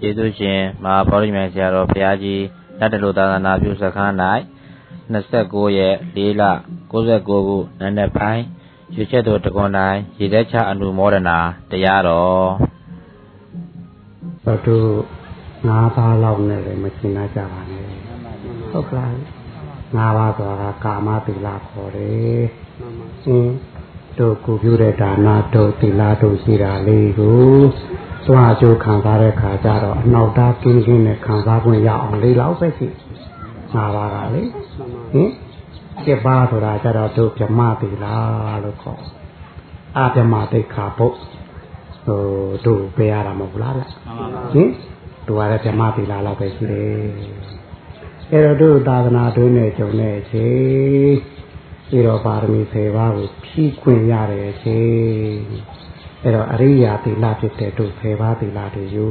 ကျေးဇူးရှင်မဟာဗောဓိမြိုင်ဆရာတော်ဘုရားကြီးလက်တလူသာသနာပြုစခန်း၌29ရက်4လ69ခုနံနက်ပိုင်းရွှေချက်တော်တကွန်တိုင်းရေသက်ချအနုမောဒနာတရားတော်ဘတ်တို့ငါးပါးလောက်နဲ့လည်းမရှင်းကြပါနဲ့ဟုတ်ကလားငါးပါးဆိုတာကာမသီလခေါ်တယ်အင်းတို့ကိုပြုတဲ့ဒါနတို့သီလတို့ရှိတာလေးကို သွားကြိုးခံစားတဲ့ခါကျတော့အနောက်သားကင်းကင်းနဲ့ခံစားခွင့်ရအောင်လေးလောက်ပဲရှိငါးပါးကလေဟင်ကျက်ပါဆိုတာကျတော့တို့ဗြမသီလလို့ခေါ်အာဗြမတိခါဘုတ်ဟိုတို့ပေးရတာမဟုတ်လားဗျဟင်တို့ကလည်းဗြမသီလလောက်ပဲရှိတယ်အဲ့တော့တို့သာသနာတွင်းနဲ့ကြုံတဲ့အချိန်ပြီးတော့ပါရမီ10ပါးကိုဖြည့်ခွင့်ရတဲ့အချိန် အဲ့တော့အရိယာသီလဖြစ်တဲ့တို့10ပါးသီလတွေယူ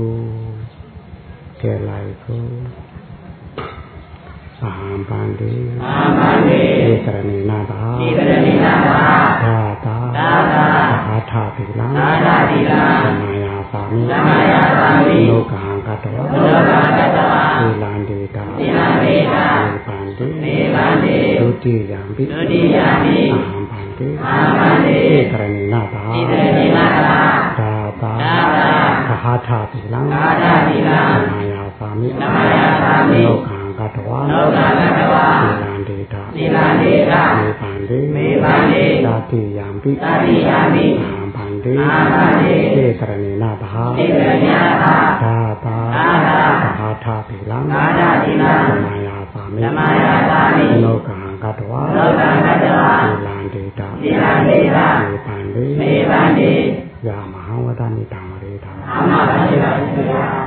ကဲလိုက်ဖို့အာဟံပန္တိအာဟံပန္တိဧကရဏိနာတာဧကရဏိနာတာသာသာသာသာအာထသီလသာသာသီလသမယသာမိသမယသာမိလောကံကတဝလောကံကတဝသီလံဒေတာသီလံဒေတာေပန္တိေပန္တိဒုတိယံပိဒုတိယံပိအာဟံ ပန္တိအာဟံပန္တိဧကရဏိနာတာဧကရဏိ နာတာသာသာသာသာသီလံသာသာသီလသမယသာမိသမယသာမိလောကံကတဝလောကံကတဝသီလံဒေတာသီလံဒေတာမေပန္တိမေပန္တိသာတိယံပိသတိယံပိအာဟံပန္တိအာဟံပန္တိဧကရဏိနာတာဧကရဏိနာတာသာသာသာသာသာထာသီလံသာသာသီလံသမယသာမိသမယသာမိလောကံကတဝလောကံကတဝသီလံဒေတာသီလံဒေတာမေပန္တိမေပန္တိယာမဟံဝဒနိတံရေတာအာမပါတိပါဘုရား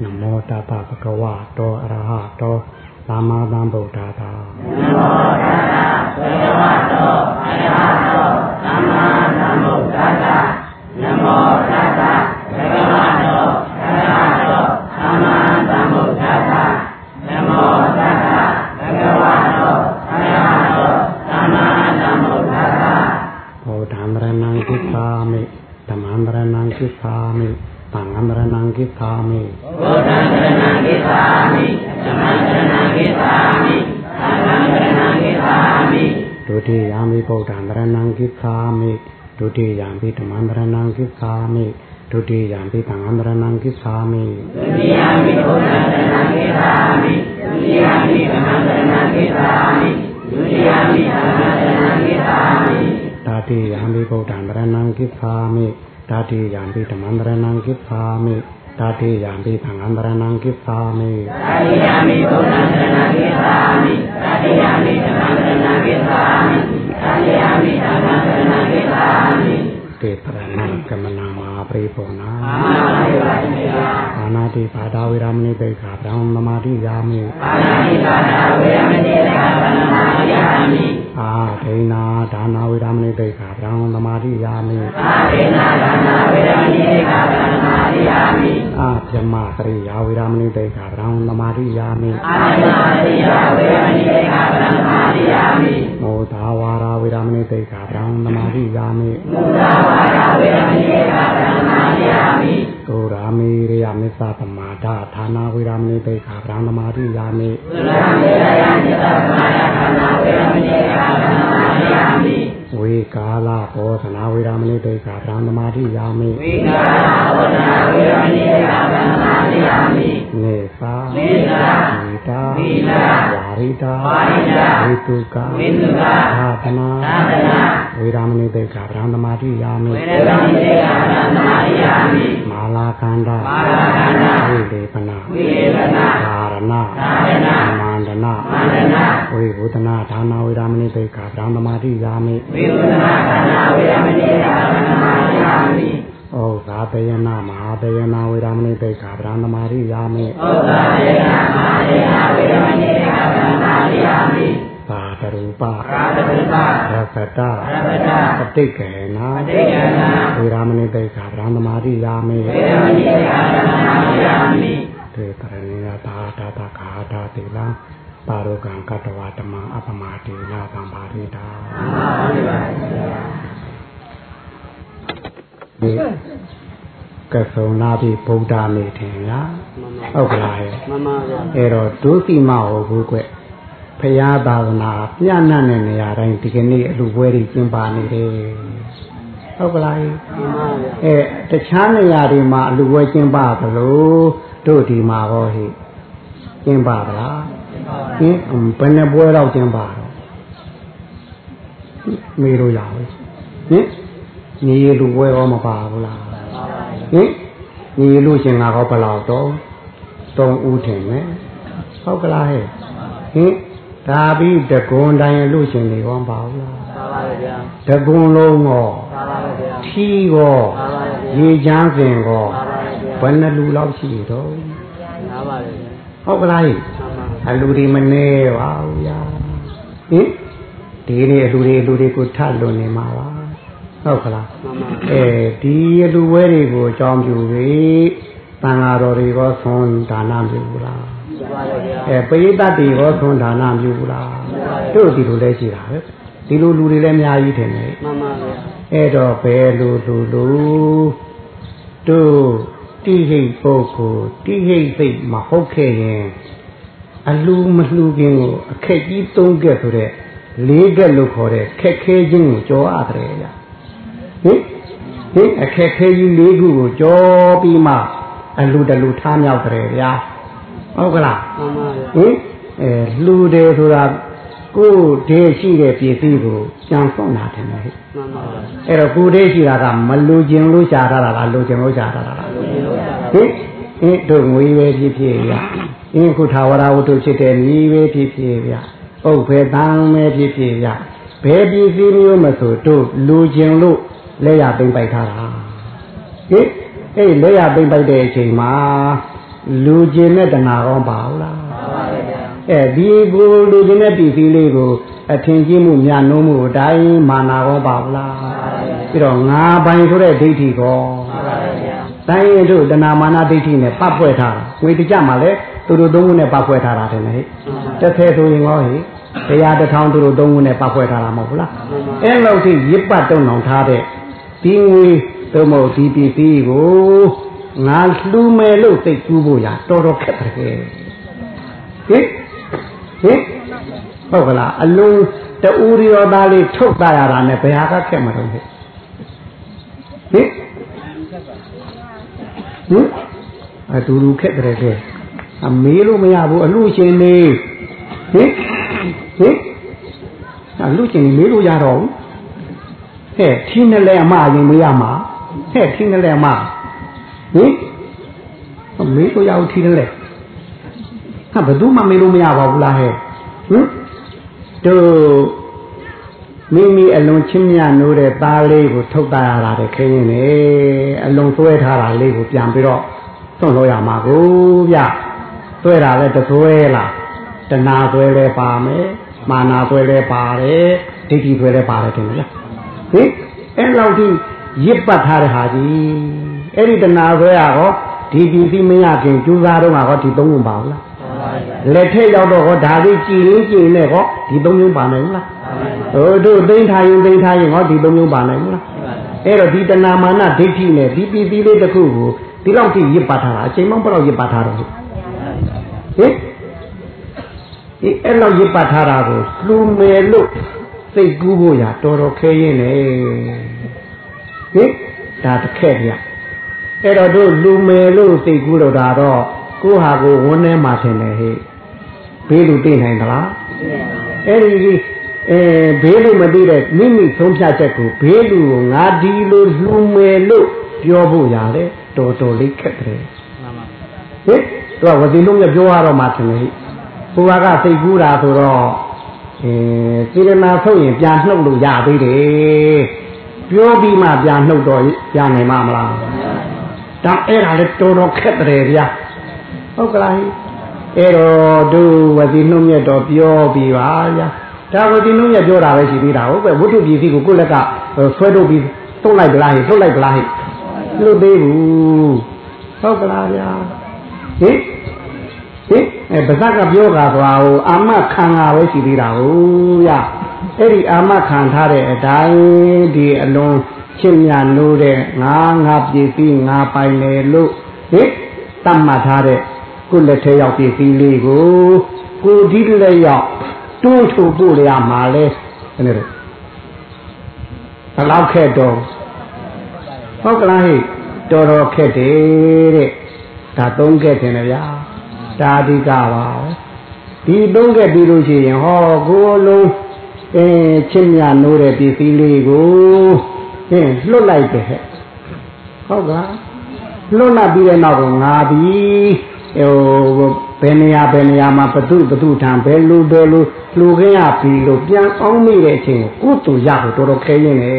နမောတတ္တဗကဝတောအရဟတောသမ္မာသမ္ဗုဒ္ဓတာနမောတတ္တဗကဝတောအရဟတောသမ္မာသမ္ဗုဒ္ဓတာနမောတတ္တဗကဝတောအရဟတောသမ္မာသမ္ဗုဒ္ဓတာနမောတတ္တဗကဝတောအရဟတောသမ္မာသမ္ဗုဒ္ဓတာဘောဓံရဏံကိသာမိ ဓမ္မံရဏံကိသာမိသံဃံရဏံကိသာမိဘောဓံရဏံကိသာမိဓမ္မံရဏံကိသာမိသံဃံရဏံကိသာမိဒုတိယမိဗုဒ္ဓံရဏံကိသာမိဒုတိယမိဓမ္မံရဏံကိသာမိဒုတိယမိသံဃံရဏံကိသာမိဒုတိယမိဗုဒ္ဓံရဏံကိသာမိဒုတိယမိဓမ္မံရဏံကိသာမိဒုတိယမိသံဃံရဏံကိသာမိတတိယမိဗုဒ္ဓံရဏံကိသာမိ ဓာတိယံပိဓမ္မန္တရဏံကိသာမိဓာတိယံပိသံဃန္တရဏံကိသာမိဓာတိယံပိဘုဒ္ဓံတရဏံကိသာမိဓာတိယံပိဓမ္မန္တရဏံကိသာမိဓာတိယံပိသံဃန္တရဏံကိသာမိတေပရဏံကမနာမဟာပရိပုဏ္ဏာအာမေပါတိယအာနာတိပါဒဝေရမဏိတေခာဗြဟ္မမာတိယာမိအာနာတိပါဒဝေရမဏိတေခာဗြဟ္မမာတိယာမိ အာဒိနာဒါနာဝေရမဏိတေခာဗြဟ္မမာတိယာမိအာဒိနာဒါနာဝေရမဏိတေခာဗြဟ္မမာတိယာမိအာပြမကရိယာဝေရမဏိတေခာဗြဟ္မမာတိယာမိအာပြမကရိယာဝေရမဏိတေခာဗြဟ္မမာတိယာမိမောသာဝါရာဝေရမဏိတေခာဗြဟ္မမာတိယာမိမောသာဝါရာဝေရမဏိတေခာဗြဟ္မမာတိယာမိသုရာ မေရိယမစ္ဆပမာဒဌာနာဝေရမဏိတေခာဗြဟ္မမာတိယာမိသုရာမေရိယမစ္ဆပမာဒဌာနာဝေရမဏိတေခာဗြဟ္မမာတိယာမိဝေကာလဘောဓနာဝေရမဏိတေခာဗြဟ္မမာတိယာမိဝေကာလဘောဓနာဝေရမဏိတေခာဗြဟ္မမာတိယာမိနေသာနေသာဝိတာဝိတာဝါရိတာဝါရိတာဝေတုကဝေတုကသာသနာသာသနာဝေရမဏိတေခာဗြဟ္မမာတိယာမိဝေရမဏိတေခာဗြဟ္မမာတိယာမိမာ လာကန္တာမာလာကန္တာဝိလေပနာဝိလေပနာဓာရဏဓာရဏမန္တနာမန္တနာဝိဘုဒနာဌာနာဝေရမဏိတေခာဗြဟ္မမာတိယာမိဝိဘုဒနာဌာနာဝေရမဏိတေခာဗြဟ္မမာတိယာမိဩဇာတယနာမဟာတယနာဝေရမဏိတေခာဗြဟ္မမာတိယာမိဩဇာတယနာမဟာတယနာဝေရမဏိတေခာဗြဟ္မမာတိယာမိ သာတရူပသာတရူပရသတရသတပဋိကေနာပဋိကေနာဝေရမဏိတေခာဗြဟ္မမာတိယာမိဝေရမဏိတေခာဗြဟ္မမာတိယာမိတေတရဏိယသာတာတခာတာတိလံပါရုကံကတဝတမအပမတိနာသံပါရိတာဒီကဆုံနာပြီဗုဒ္ဓနေတယ်လားဟုတ်ကလားဟဲ့မှန်ပါဗျာအဲ့တော့ဒုစီမဟုတ်ဘူးကွ ဖရာသာသနာပြန့်နှံ့တဲ့နေရာတိုင်းဒီကနေ့အလူပွဲတွေကျင်းပနေတယ်ဟုတ်ကလားဟဲ့မှန်ပါဗျာအဲတခြားနေရာတွေမှာအလူပွဲကျင်းပသလိုတို့ဒီမှာဟောဟိကျင်းပသလားဟင်ဘယ်နှပွဲတော့ကျင်းပတော့မေးလို့ရဘူးဟင်ညီလူပွဲရောမပါဘူးလားဟင်ညီလူရှင်ကဟောဘယ်လောက်တော့သုံးဦးထင်မယ်ဟုတ်ကလားဟဲ့ဟင် ဒါပြီးတကွန်တိုင်းလူရှင်တွေရောမပါဘူးလားပါပါဗျာတကွန်လုံးရောပါပါဗျာထီရောပါပါဗျာရေချမ်းစင်ရောပါပါဗျာဘယ်နှလူလောက်ရှိတော့နားပါဗျာဟုတ်ကလားဟိမှန်ပါအလူဒီမနေပါဘူးယာဟင်ဒီနေ့အလူတွေအလူတွေကိုထလွန်နေမှာပါဟုတ်ကလားမှန်ပါအဲဒီအလူဝဲတွေကိုအကြောင်းပြုပြီးတန်ဃာတော်တွေကသွန်ဒါနပြုဘူးလားပါပါဗျာ အဲပရိသတ်တွေကသွန်ဒါနပြုဘူးလားတို့ဒီလိုလဲရှိတာပဲဒီလိုလူတွေလည်းအများကြီးထင်တယ်မှန်ပါဗျာအဲ့တော့ဘယ်လိုလူလူတို့တိဟိတ်ပုဂ္ဂိုလ်တိဟိတ်စိတ်မဟုတ်ခဲ့ရင်အလူမလှူခြင်းကိုအခက်ကြီးသုံးခဲ့ဆိုတဲ့လေးကက်လို့ခေါ်တဲ့ခက်ခဲခြင်းကိုကြောရတယ်ဗျဟင်ဟင်အခက်ခဲကြီးလေးခုကိုကြောပြီးမှအလူတလူထားမြောက်တယ်ဗျာ ဟုတ်ကလားမှန်ပါဗျာဟင်အဲလှူတယ်ဆိုတာကိုယ်တည်းရှိတဲ့ပစ္စည်းကိုကြံစွန့်တာတယ်ဟဲ့မှန်ပါဗျာအဲ့တော့ကိုယ်တည်းရှိတာကမလူကျင်လို့ရှားတာလားလူကျင်လို့ရှားတာလားဟင်အင်းတို့ငွေပဲဖြစ်ဖြစ်ရအင်းခုထာဝရဝတ္ထုဖြစ်တဲ့ဤပဲဖြစ်ဖြစ်ရဥပ္ပေတံပဲဖြစ်ဖြစ်ရဘယ်ပစ္စည်းမျိုးမဆိုတို့လူကျင်လို့လက်ရပိမ့်ပိုက်ထားတာဟင်အဲ့လက်ရပိမ့်ပိုက်တဲ့အချိန်မှာ လူကျင်တဲ့တဏှာရောပါဘူးလားပါပါဗျာအဲဒီကိုလူကျင်တဲ့ပစ္စည်းလေးကိုအထင်ကြီးမှုမြတ်နိုးမှုအတိုင်းမာနာရောပါဘူးလားပြီးတော့ငါပိုင်ဆိုတဲ့ဒိဋ္ဌိကောပါပါဗျာတိုင်းရင်တို့တဏမာနာဒိဋ္ဌိနဲ့ပတ်ဖွဲ့ထားတာငွေတကြမှာလဲသူတို့သုံးခုနဲ့ပတ်ဖွဲ့ထားတာတယ်ဟဲ့တစ်ဆယ်ဆိုရင်ဟောဟိတရားတစ်ထောင်သူတို့သုံးခုနဲ့ပတ်ဖွဲ့ထားတာမဟုတ်ဘူးလားအဲ့လောက်ထိရစ်ပတ်တုံအောင်ထားတဲ့ဒီငွေသို့မဟုတ်ဒီပစ္စည်းကို ငါလှူမယ်လို့သိကူးဖို့ရတော်တော်ခက်တယ်ဟင်ဟင်ဟုတ်ကလားအလုံးတူရီရောသားလေးထုတ်တာရတာနဲ့ဘယ်ဟာကခက်မှာတော့ဟဲ့ဟင်ဟင်အတူတူခက်တယ်တဲ့အမေးလို့မရဘူးအလူရှင်နေဟင်ဟင်အလူရှင်မေးလို့ရတော့ဘူးဟဲ့ထင်းနဲ့လဲအမရင်မေးရမှာဟဲ့ထင်းနဲ့လဲအမ ဟင်မေးလို့ရအောင်ထင်းနဲ့လဲဟာဘယ်သူမှမေးလို့မရပါဘူးလားဟဲ့ဟင်တို့မိမိအလွန်ချင်းမြတ်နိုးတဲ့သားလေးကိုထုတ်တာရတာတဲ့ခင်းရင်လေအလွန်သွဲထားတာလေးကိုပြန်ပြီးတော့သွန့်လို့ရမှာကိုဗျသွဲတာလဲတသွဲလားတဏှာသွဲလဲပါမယ်မာနာသွဲလဲပါတယ်ဒိဋ္ဌိသွဲလဲပါတယ်တင်လားဟင်အဲ့လောက်ထိရစ်ပတ်ထားတဲ့ဟာကြီး အဲ့ဒီတဏှာသွဲရဟောဒီပစ္စည်းမရခင်ကျူးစားတော့ဟောဒီသုံးခုပါဘူးလားပါပါဗျာလက်ထက်ရောက်တော့ဟောဒါလေးကြည်ရင်းကြည်နဲ့ဟောဒီသုံးမျိုးပါနိုင်ဘူးလားဟိုတို့သိမ့်ထားရင်သိမ့်ထားရင်ဟောဒီသုံးမျိုးပါနိုင်ဘူးလားအဲ့တော့ဒီတဏမာနဒိဋ္ဌိနဲ့ဒီပီတိလေးတစ်ခုကိုဒီလောက်ကြည့်ရစ်ပါထားတာအချိန်မောင်းဘယ်လောက်ရစ်ပါထားတော့ဟင်ဒီအဲ့လောက်ရစ်ပါထားတာကိုလူမယ်လို့စိတ်ကူးဖို့ရတော်တော်ခဲရင်လေဟင်ဒါတစ်ခက်ပြ အဲ့တော့တို့လူမယ်လို့စိတ်ကူးလို့တာတော့ကိုယ့်ဟာကိုယ်ဝန်းထဲမှာထင်တယ်ဟဲ့ဘေးလူသိနိုင်သလားအဲ့ဒီအဲဘေးလူမသိတဲ့မိမိဆုံးဖြတ်ချက်ကိုဘေးလူကိုငါဒီလိုလူမယ်လို့ပြောဖို့ရတယ်တော်တော်လေးခက်တယ်မှန်ပါဟင်သူကဝတိလုံးကပြောရတော့မှထင်တယ်ဟိုကစိတ်ကူးတာဆိုတော့အဲစေရနာထုတ်ရင်ပြန်နှုတ်လို့ရသေးတယ်ပြောပြီးမှပြန်နှုတ်တော့ရနိုင်မှာမလား ဒါအဲ့ဒါလေတော်တော်ခက်တယ်ဗျာဟုတ်ကလားအဲ့တော့သူဝတိနှုတ်မြတ်တော့ပြောပြီးပါဗျာဒါဝတိနှုတ်မြတ်ပြောတာပဲရှိသေးတာဟုတ်ပဲဝတ္ထုပစ္စည်းကိုကိုယ့်လက်ကဆွဲထုတ်ပြီးတုတ်လိုက်ပလားဟိထုတ်လိုက်ပလားဟိလွတ်သေးဘူးဟုတ်ကလားဗျာဟင်ဟင်အဲဗဇက်ကပြောတာဆိုတာဟိုအာမခံတာပဲရှိသေးတာဟုတ်ရအဲ့ဒီအာမခံထားတဲ့အတိုင်းဒီအလုံး ချင်းမြလို့တဲ့ငါငါပြည်စည်းငါပိုင်တယ်လို့ဟိတတ်မှတ်ထားတဲ့ကိုလက်ထဲရောက်ပြည်စည်းလေးကိုကိုဒီလက်ရောက်တွန်းထုတ်ပို့ရမှာလဲအဲ့ဒါဘယ်လောက်ခက်တော့ဟုတ်ကလားဟိတော်တော်ခက်တယ်တဲ့ဒါသုံးခက်တယ်ဗျာဒါအဓိကပါဒီသုံးခက်ပြီးလို့ရှိရင်ဟောကိုလုံးအဲချင်းမြနိုးတဲ့ပစ္စည်းလေးကို ဟင်းလွတ်လိုက်တယ်ဟဲ့ဟုတ်ကလားလွတ်လာပြီးတဲ့နောက်ကငါပြီးဟိုဘယ်နေရာဘယ်နေရာမှာဘသူဘသူထံဘယ်လူဘယ်လူလူခင်းရပြီလို့ပြန်အောင်မိတဲ့အချိန်ကိုကိုယ်တူရဖို့တော်တော်ခဲရင်လေ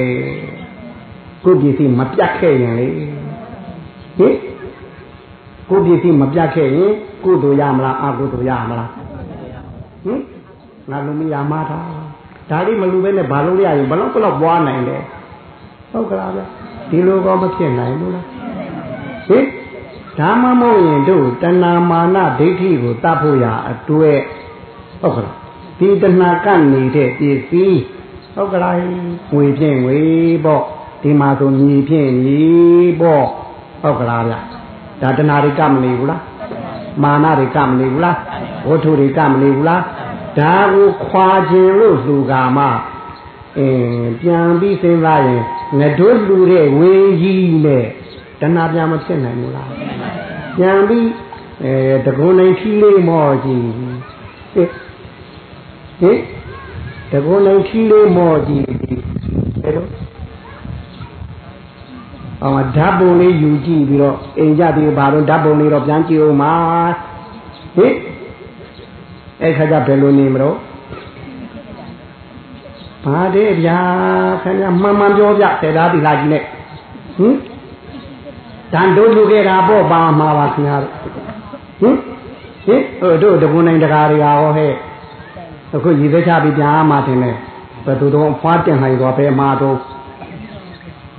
ကိုပစ္စည်းမပြတ်ခဲ့ရင်လေဟင်ကိုပစ္စည်းမပြတ်ခဲ့ရင်ကိုတူရမလားအကုတူရမလားဟင်ငါလူမရမှာတာဒါလေးမလူပဲနဲ့ဘာလို့ရရင်ဘလောက်ဘလောက်ပွားနိုင်တယ် ဟုတ်ကလားဗျဒီလိုကောမဖြစ်နိုင်ဘူးလားဟင်ဒါမှမဟုတ်ရင်တို့တဏမာနဒိဋ္ဌိကိုတတ်ဖို့ရအတွက်ဟုတ်ကလားဒီတဏကနေတဲ့ပစ္စည်းဟုတ်ကလားငွေဖြင့်ငွေပေါ့ဒီမှာဆိုမြေဖြင့်မြေပေါ့ဟုတ်ကလားဗျဒါတဏှာတွေကမနေဘူးလားမာနတွေကမနေဘူးလားဝတ္ထုတွေကမနေဘူးလားဒါကိုခွာခြင်းလို့လူကမှအင်းပြန်ပြီးစဉ်းစားရင် ငတို့လူတဲ့ဝေကြီးနဲ့တဏှာပြန်မဖြစ်နိုင်ဘူးလားပြန်ပြီးအဲတကုံနိုင်ထီးလေးမော်ကြည့်ဟင်ဟင်တကုံနိုင်ထီးလေးမော်ကြည့်ဘယ်လိုအောင်ဓာတ်ပုံလေးယူကြည့်ပြီးတော့အိမ်ကြပြီးဘာလို့ဓာတ်ပုံလေးတော့ပြန်ကြည့်အောင်ပါဟင်အဲ့ခါကျဘယ်လိုနေမလို့ ဘာတဲ့ဗျာခင်ဗျာမှန်မှန်ပြောပြတယ်ဒါဒီလာကြီးနဲ့ဟင်တန်တို့လူခဲ့တာပေါ့ပါမှာပါခင်ဗျာဟင်ဟင်ဟိုတို့တကုနိုင်တကားတွေကဟောဟဲ့အခုရည်သက်ချပြီးပြန်အားမှတင်တယ်ဘယ်သူတော့ဖွားတင်နိုင်တော့ဘယ်မှာတော့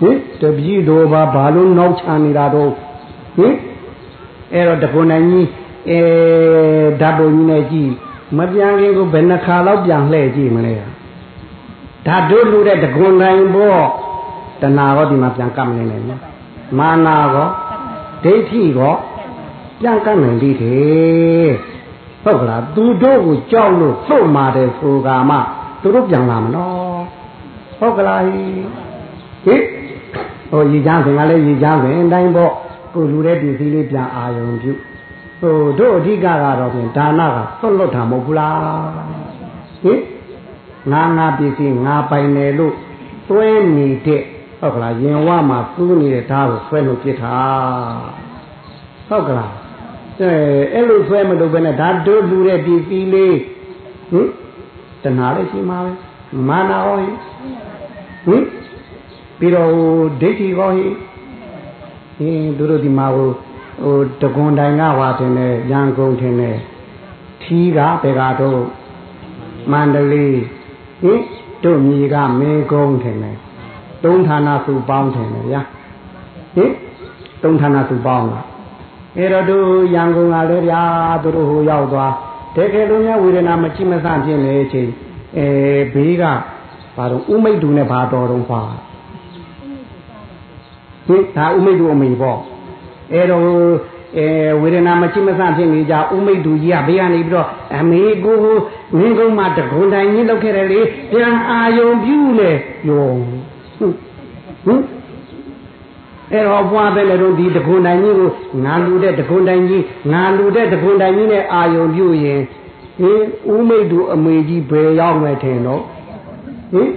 ဟင်တပည့်တော်ဘာဘာလို့နောက်ချနေတာတော့ဟင်အဲ့တော့တကုနိုင်ကြီးအဲဓာတ်ပုံကြီးနဲ့ကြည့်မပြန်ခင်ကိုဘယ်နှခါလောက်ပြန်လှည့်ကြည့်မလဲ ဓာတ်တို့လူတဲ့တကုနိုင်ပေါ့တဏှာရောဒီမှာပြန်ကပ်နေတယ်နော်မာနာရောဒိဋ္ဌိရောပြန်ကပ်နိုင်သေးတယ်ဟုတ်ကလားသူတို့ကိုကြောက်လို့သုတ်မာတယ်ဆိုကမှသူတို့ပြန်လာမနော်ဟုတ်ကလားဟိဟိဟိုရည်ချမ်းခင်ကလည်းရည်ချမ်းခင်အတိုင်းပေါ့ကိုလူတဲ့ပစ္စည်းလေးပြန်အာယုံပြုဟိုတို့အဓိကကတော့ဖြင့်ဒါနကသွတ်လွတ်တာမဟုတ်ဘူးလားဟိ ငါငါပစ္စည်းငါပိုင်တယ်လို့သွဲနေတဲ့ဟုတ်ကလားရင်ဝမှာကူးနေတဲ့ဓာတ်ကိုဆွဲလို့ပြစ်တာဟုတ်ကလားအဲအဲ့လိုဆွဲမလို့ပဲနဲ့ဓာတ်တို့လူတဲ့ပစ္စည်းလေးဟင်တဏှာလေးရှိမှာပဲမာနဟောဟင်ဟင်ပြီးတော့ဒိဋ္ဌိဟောဟင်ဟင်တို့တို့ဒီမှာဟိုဟိုတကွန်တိုင်ကဟွာတင်တယ်ရန်ကုန်တင်တယ်ထီးကဘယ်ကတော့မန္တလေး ဟင်တို့မြေကမင်းကုန်းတင်တယ်သုံးဌာနစုပေါင်းတင်တယ်ဗျာဟင်သုံးဌာနစုပေါင်းလားအဲ့တော့တို့ရန်ကုန်ကလည်းဗျာတို့ဟိုရောက်သွားတကယ်လို့များဝေဒနာမချိမဆန့်ဖြစ်နေတဲ့အချိန်အဲဘေးကဘာတော့ဥမိတ်တူနဲ့ဘာတော်တော့ပါဒီဒါဥမိတ်တူအမေပေါ့အဲ့တော့ အဲဝေဒနာမချိမဆန့်ဖြစ်နေကြဥမိတ်တူကြီးကဘေးကနေပြီးတော့အမေကိုမင်းကုန်းမှာတကွန်တိုင်ကြီးလောက်ခဲ့တယ်လေပြန်အာယုံပြူးလေယောဟင်အဲ့တော့ဘွားပဲလေတော့ဒီတကွန်တိုင်ကြီးကိုငါလူတဲ့တကွန်တိုင်ကြီးငါလူတဲ့တကွန်တိုင်ကြီးနဲ့အာယုံပြူးရင်ဟင်ဥမိတ်တူအမေကြီးဘယ်ရောက်မယ်ထင်တော့ဟင်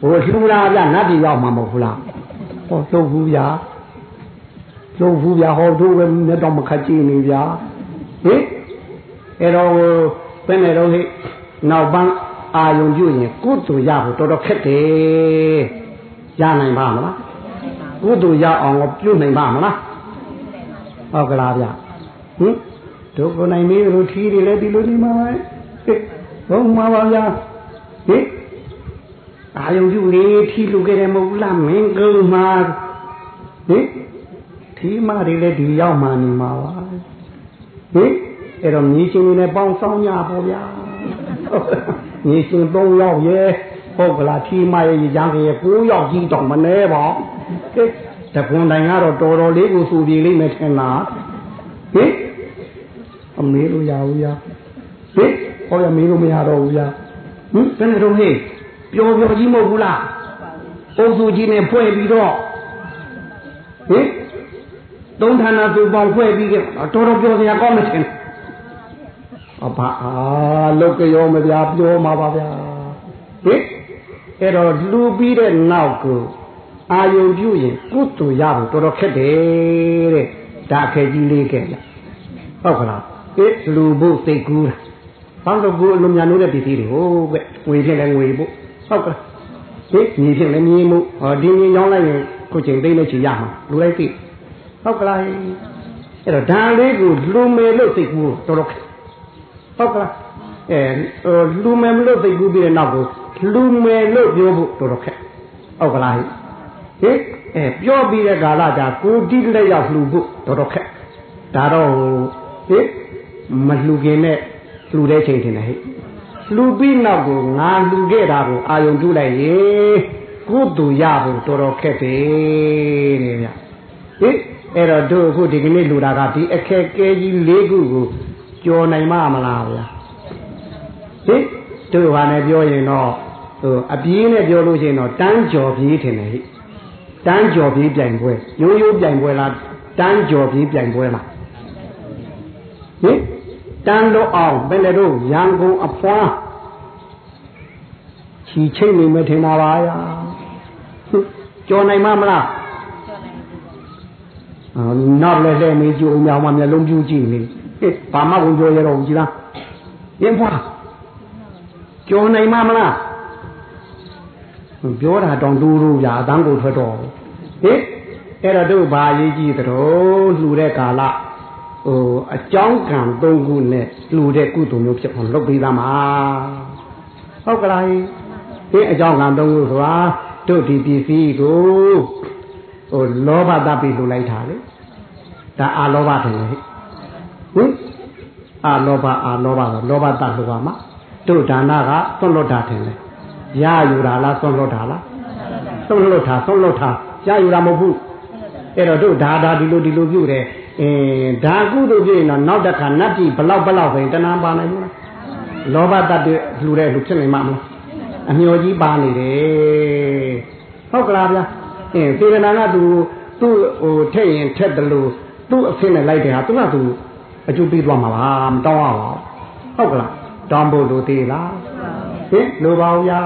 ဟိုလှူလာပြနတ်ပြည်ရောက်မှာမဟုတ်ဘူးလားဟောလှုပ်ဘူးဗျာ လှုပ်ဘူးဗျာဟောတို့ပဲနဲ့တော့မခက်ကြည့်နေဗျာဟင်အဲ့တော့ဘယ်နဲ့တော့ဟိနောက်ပန်းအာယုံပြုရင်ကုသိုလ်ရဖို့တော်တော်ခက်တယ်ရနိုင်ပါမလားကုသိုလ်ရအောင်ပြုနိုင်ပါမလားဟုတ်ကလားဗျဟင်တို့ကိုနိုင်မေးလို့ထီးတွေလည်းဒီလိုနေမှာပဲဘုံမှာပါဗျာဟင်အာယုံပြုလေထီးလူခဲ့တယ်မဟုတ်လားမင်းကုန်းမှာဟင် ထီးမတွေလည်းဒီရောက်မှနေမှာပါဟင်အဲ့တော့မြေရှင်တွေနဲ့ပေါင်းဆောင်ကြပါဗျာမြေရှင်၃ယောက်ရဲ့ဟဟုတ်ကလားထီမရဲ့ရံကြီးကိုယောက်ကြီးတော့မနေပါကဲတကွန်တိုင်းကတော့တော်တော်လေးကိုစူပြေလိမ့်မယ်ထင်လားဟင်အမေလို့ရဘူးရဟင်ဟောရမေးလို့မရတော့ဘူးရဟင်ဘယ်နဲ့တော့ဟေးပျော်ပျော်ကြီးမဟုတ်ဘူးလားအုပ်စုကြီးနဲ့ဖွဲ့ပြီးတော့ဟင် သုံးဌာနသူပေါင်းဖွဲ့ပြီးတော့တော်တော်ပျော်စရာကောင်းမထင်အဘအာလုတ်ကြောမပြပြောမှာပါဗျာဟင်အဲ့တော့လူပြီးတဲ့နောက်ကိုအာယုံပြုရင်ကုသိုလ်ရဖို့တော်တော်ခက်တယ်တဲ့ဒါခဲကြီးလေးခဲ့လားဟုတ်ကလားအေးလူဖို့စိတ်ကူးတာဘာလို့ကိုအလုံးများလို့တဲ့ပစ္စည်းတွေဟုတ်ကဲ့ငွေဖြစ်လဲငွေဖို့ဟုတ်ကလားဟေးညီဖြစ်လဲမြင်မှုဟောဒီမြင်ရောင်းလိုက်ရင်ခုချိန်သိနေချင်ရမှာလူလိုက်သိ ဟုတ်ကလားအဲ့တော့ဒါလေးကိုလူမယ်လို့စိတ်ကူးတော်တော်ဟုတ်ကလားအဲလူမယ်လို့စိတ်ကူးပြီးတဲ့နောက်ကိုလူမယ်လို့ပြောဖို့တော်တော်ခက်ဟုတ်ကလားဟေးအဲပြောပြီးတဲ့ကာလဒါကိုတိလက်ရောက်လှူဖို့တော်တော်ခက်ဒါတော့ဟေးမလှူခင်နဲ့လှူတဲ့ချိန်ထင်တယ်ဟဲ့လှူပြီးနောက်ကိုငါလှူခဲ့တာကိုအာယုံပြုလိုက်ရေကိုယ်သူရဖို့တော်တော်ခက်တယ်တဲ့ဗျဟေး အဲ့တော့တို့အခုဒီကနေ့လှူတာကဒီအခက်ခဲကြီး၄ခုကိုကြော်နိုင်မမလားဗျာဟေးတို့ဟာနဲ့ပြောရင်တော့ဟိုအပြေးနဲ့ပြောလို့ရှိရင်တော့တန်းကြော်ပြေးထင်တယ်ဟိတန်းကြော်ပြေးပြိုင်ပွဲရိုးရိုးပြိုင်ပွဲလားတန်းကြော်ပြေးပြိုင်ပွဲလားဟင်တန်းတော့အောင်ဘယ်နဲ့တော့ရန်ကုန်အဖွားချီချိတ်နေမထင်ပါပါယာကြော်နိုင်မမလားအော် နောက်လည်းလည်းမေးကြည့်အောင်မြောင်မှမျက်လုံးပြူးကြည့်နေဟဲ့ဘာမှဝင်ကြော်ရတော့ကြည်လားရင်ဖွားကြော်နိုင်မမလားပြောတာတောင်တူတူပြအတန်းကိုထွက်တော့ဟင်အဲ့တော့တို့ဘာရေးကြည့်သတော်လှူတဲ့ကာလဟိုအကြောင်းကံ၃ခုနဲ့လှူတဲ့ကုသိုလ်မျိုးဖြစ်အောင်လုပ်ပေးသားမှာဟုတ်ကလားဒီအကြောင်းကံ၃ခုဆိုတာတို့ဒီပစ္စည်းကို ဟိုလောဘတပ်ပြီးလှူလိုက်တာလေဒါအာလောဘတယ်လေဟင်အာလောဘအာလောဘဆိုလောဘတပ်လှူပါမှာတို့ဒါနကသွန်လွတ်တာတယ်လေရယူတာလားသွန်လွတ်တာလားသွန်လွတ်တာသွန်လွတ်တာရယူတာမဟုတ်ဘူးအဲ့တော့တို့ဒါဒါဒီလိုဒီလိုပြုတယ်အင်းဒါကုသိုလ်ပြုရင်တော့နောက်တစ်ခါနတ်ပြည်ဘလောက်ဘလောက်ပဲတဏှာပါနိုင်မလားလောဘတတ်တဲ့လူတဲ့လူဖြစ်နိုင်မှာမလားအမျော်ကြီးပါနေတယ်ဟုတ်ကလားဗျာ အင်းသေရနာကသူသူ့ဟိုထက်ရင်ထက်တယ်လို့သူ့အဆင်းနဲ့လိုက်တယ်ဟာသူကသူအကျိုးပေးသွားမှာပါမတောင်းရပါဘူးဟုတ်ကလားတောင်းဖို့လိုသေးလားဟင်လိုပါဘူးဗျာ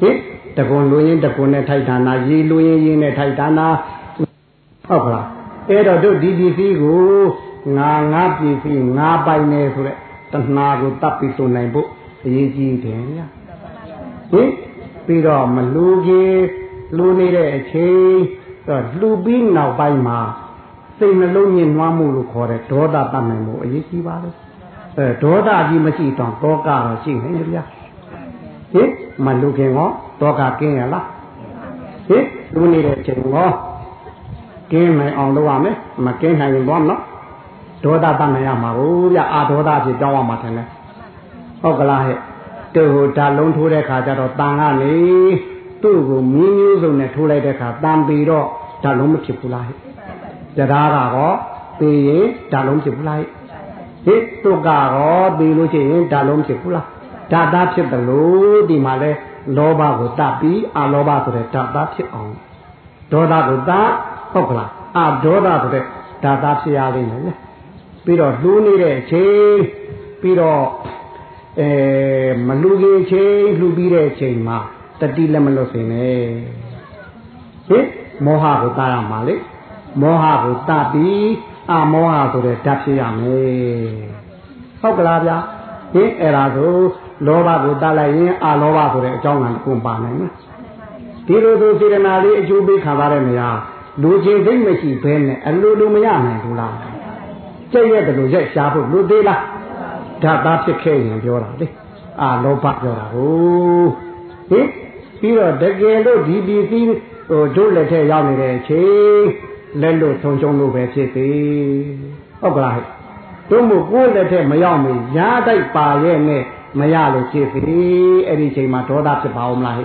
ဟင်တကွန်လူရင်းတကွန်နဲ့ထိုက်တာနာရေလူရင်းရင်းနဲ့ထိုက်တာနာဟုတ်ကလားအဲ့တော့တို့ဒီပစ္စည်းကိုငါငါပစ္စည်းငါပိုင်နေဆိုတဲ့တဏှာကိုတပ်ပြီးဆိုနိုင်ဖို့အရေးကြီးတယ်ဗျာဟင်ပြီးတော့မလူကြီး လူနေတဲ့အချိန်တော့လူပြီးနောက်ပိုင်းမှာစိတ်နှလုံးညစ်နွားမှုလို့ခေါ်တဲ့ဒေါသတတ်နိုင်မှုအရေးကြီးပါလေအဲဒေါသကြီးမရှိတော့တောကတော့ရှိနေတယ်ဗျာဟင်မလူခင်ရောတောကကင်းရလားဟင်လူနေတဲ့အချိန်ရောကင်းနိုင်အောင်လုပ်ရမယ်မကင်းနိုင်ရင်တော့နော်ဒေါသတတ်နိုင်ရမှာဟုတ်ဗျအာဒေါသဖြစ်ကြောင်းရမှာတယ်လေဟုတ်ကလားဟဲ့သူ့ဟိုဓာလုံးထိုးတဲ့ခါကျတော့တန်ကနေ သူ့ကိုမင်းမျိုးစုံနဲ့ထိုးလိုက်တဲ့ခါတန်ပြီးတော့ဓာလုံးမဖြစ်ဘူးလားဟဲ့တရားကတော့ပေရင်ဓာလုံးဖြစ်ဘူးလားဟဲ့ဟိတုကရောပေလို့ရှိရင်ဓာလုံးဖြစ်ဘူးလားဓာတာဖြစ်တယ်လို့ဒီမှာလဲလောဘကိုတတ်ပြီးအလောဘဆိုတဲ့ဓာတာဖြစ်အောင်ဒေါသကိုတတ်ဟုတ်ကလားအဒေါသဆိုတဲ့ဓာတာဖြစ်ရလိမ့်မယ်လေပြီးတော့လှူးနေတဲ့အချိန်ပြီးတော့အဲမလှူခင်ချိန်လှူပြီးတဲ့ချိန်မှာ တတိလည်းမလွတ်စင်နဲ့ဟင်မောဟကိုတားရမှာလေမောဟကိုတားပြီးအမောဟဆိုတဲ့ဓာတ်ဖြစ်ရမယ်ဟုတ်ကလားဗျာဟင်အဲ့ဒါဆိုလောဘကိုတားလိုက်ရင်အလောဘဆိုတဲ့အကြောင်းကကိုပါနိုင်မယ်ဒီလိုဆိုစေတနာလေးအကျိုးပေးခံရတဲ့နေရာလူချင်းသိမရှိဘဲနဲ့အလိုလိုမရနိုင်ဘူးလားကြက်ရက်တယ်လို့ရက်ရှားဖို့လူသေးလားဓာတ်သားဖြစ်ခဲ့ရင်ပြောတာလေအာလောဘပြောတာဟုတ်ဟင် ပြီးတော့တကယ်လို့ဒီပစ္စည်းဟိုတို့လက်ထက်ရောက်နေတဲ့အချိန်လက်လို့ဆုံးရှုံးလို့ပဲဖြစ်သေးဟုတ်ကလားတို့မို့ကိုယ်လက်ထက်မရောက်မီရားတိုက်ပါရဲ့နဲ့မရလို့ဖြစ်ပြီအဲ့ဒီချိန်မှာဒေါသဖြစ်ပါဦးမလားဟိ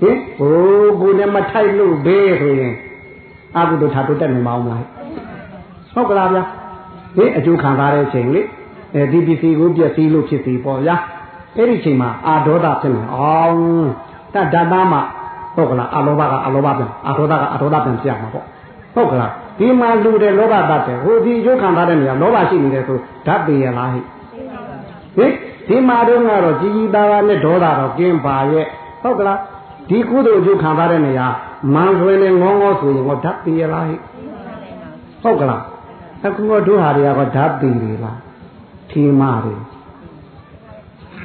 ဟင်ဟိုကိုနဲ့မထိုက်လို့ဘေးဆိုရင်အကုသိုလ်ထားတိုးတက်နေပါဦးမလားဟုတ်ကလားဗျာဟင်အကျိုးခံစားတဲ့အချိန်လေအဲဒီပစ္စည်းကိုပြည့်စည်လို့ဖြစ်စီပေါ့ဗျာအဲ့ဒီချိန်မှာအာဒေါသဖြစ်နေအောင် တတ္တသားမှာဟုတ်ကလားအလောဘကအလောဘပြန်အဒေါသကအဒေါသပြန်ပြမှာပေါ့ဟုတ်ကလားဒီမှာလူတဲ့လောဘတတ်တယ်ဟိုဒီရုပ်ခံထားတဲ့နေရာလောဘရှိနေတယ်ဆိုဓာတ်ပေရလားဟိဟိဒီမှာတော့ကတော့ကြီးကြီးသားသားနဲ့ဒေါသတော့ကင်းပါရဲ့ဟုတ်ကလားဒီကုသိုလ်ရုပ်ခံထားတဲ့နေရာမန်ဆွေနဲ့ငေါငေါဆိုရင်တော့ဓာတ်ပေရလားဟိဟုတ်ကလားအခုတော့တို့ဟာတွေကတော့ဓာတ်ပေတွေလားထီမာတွေ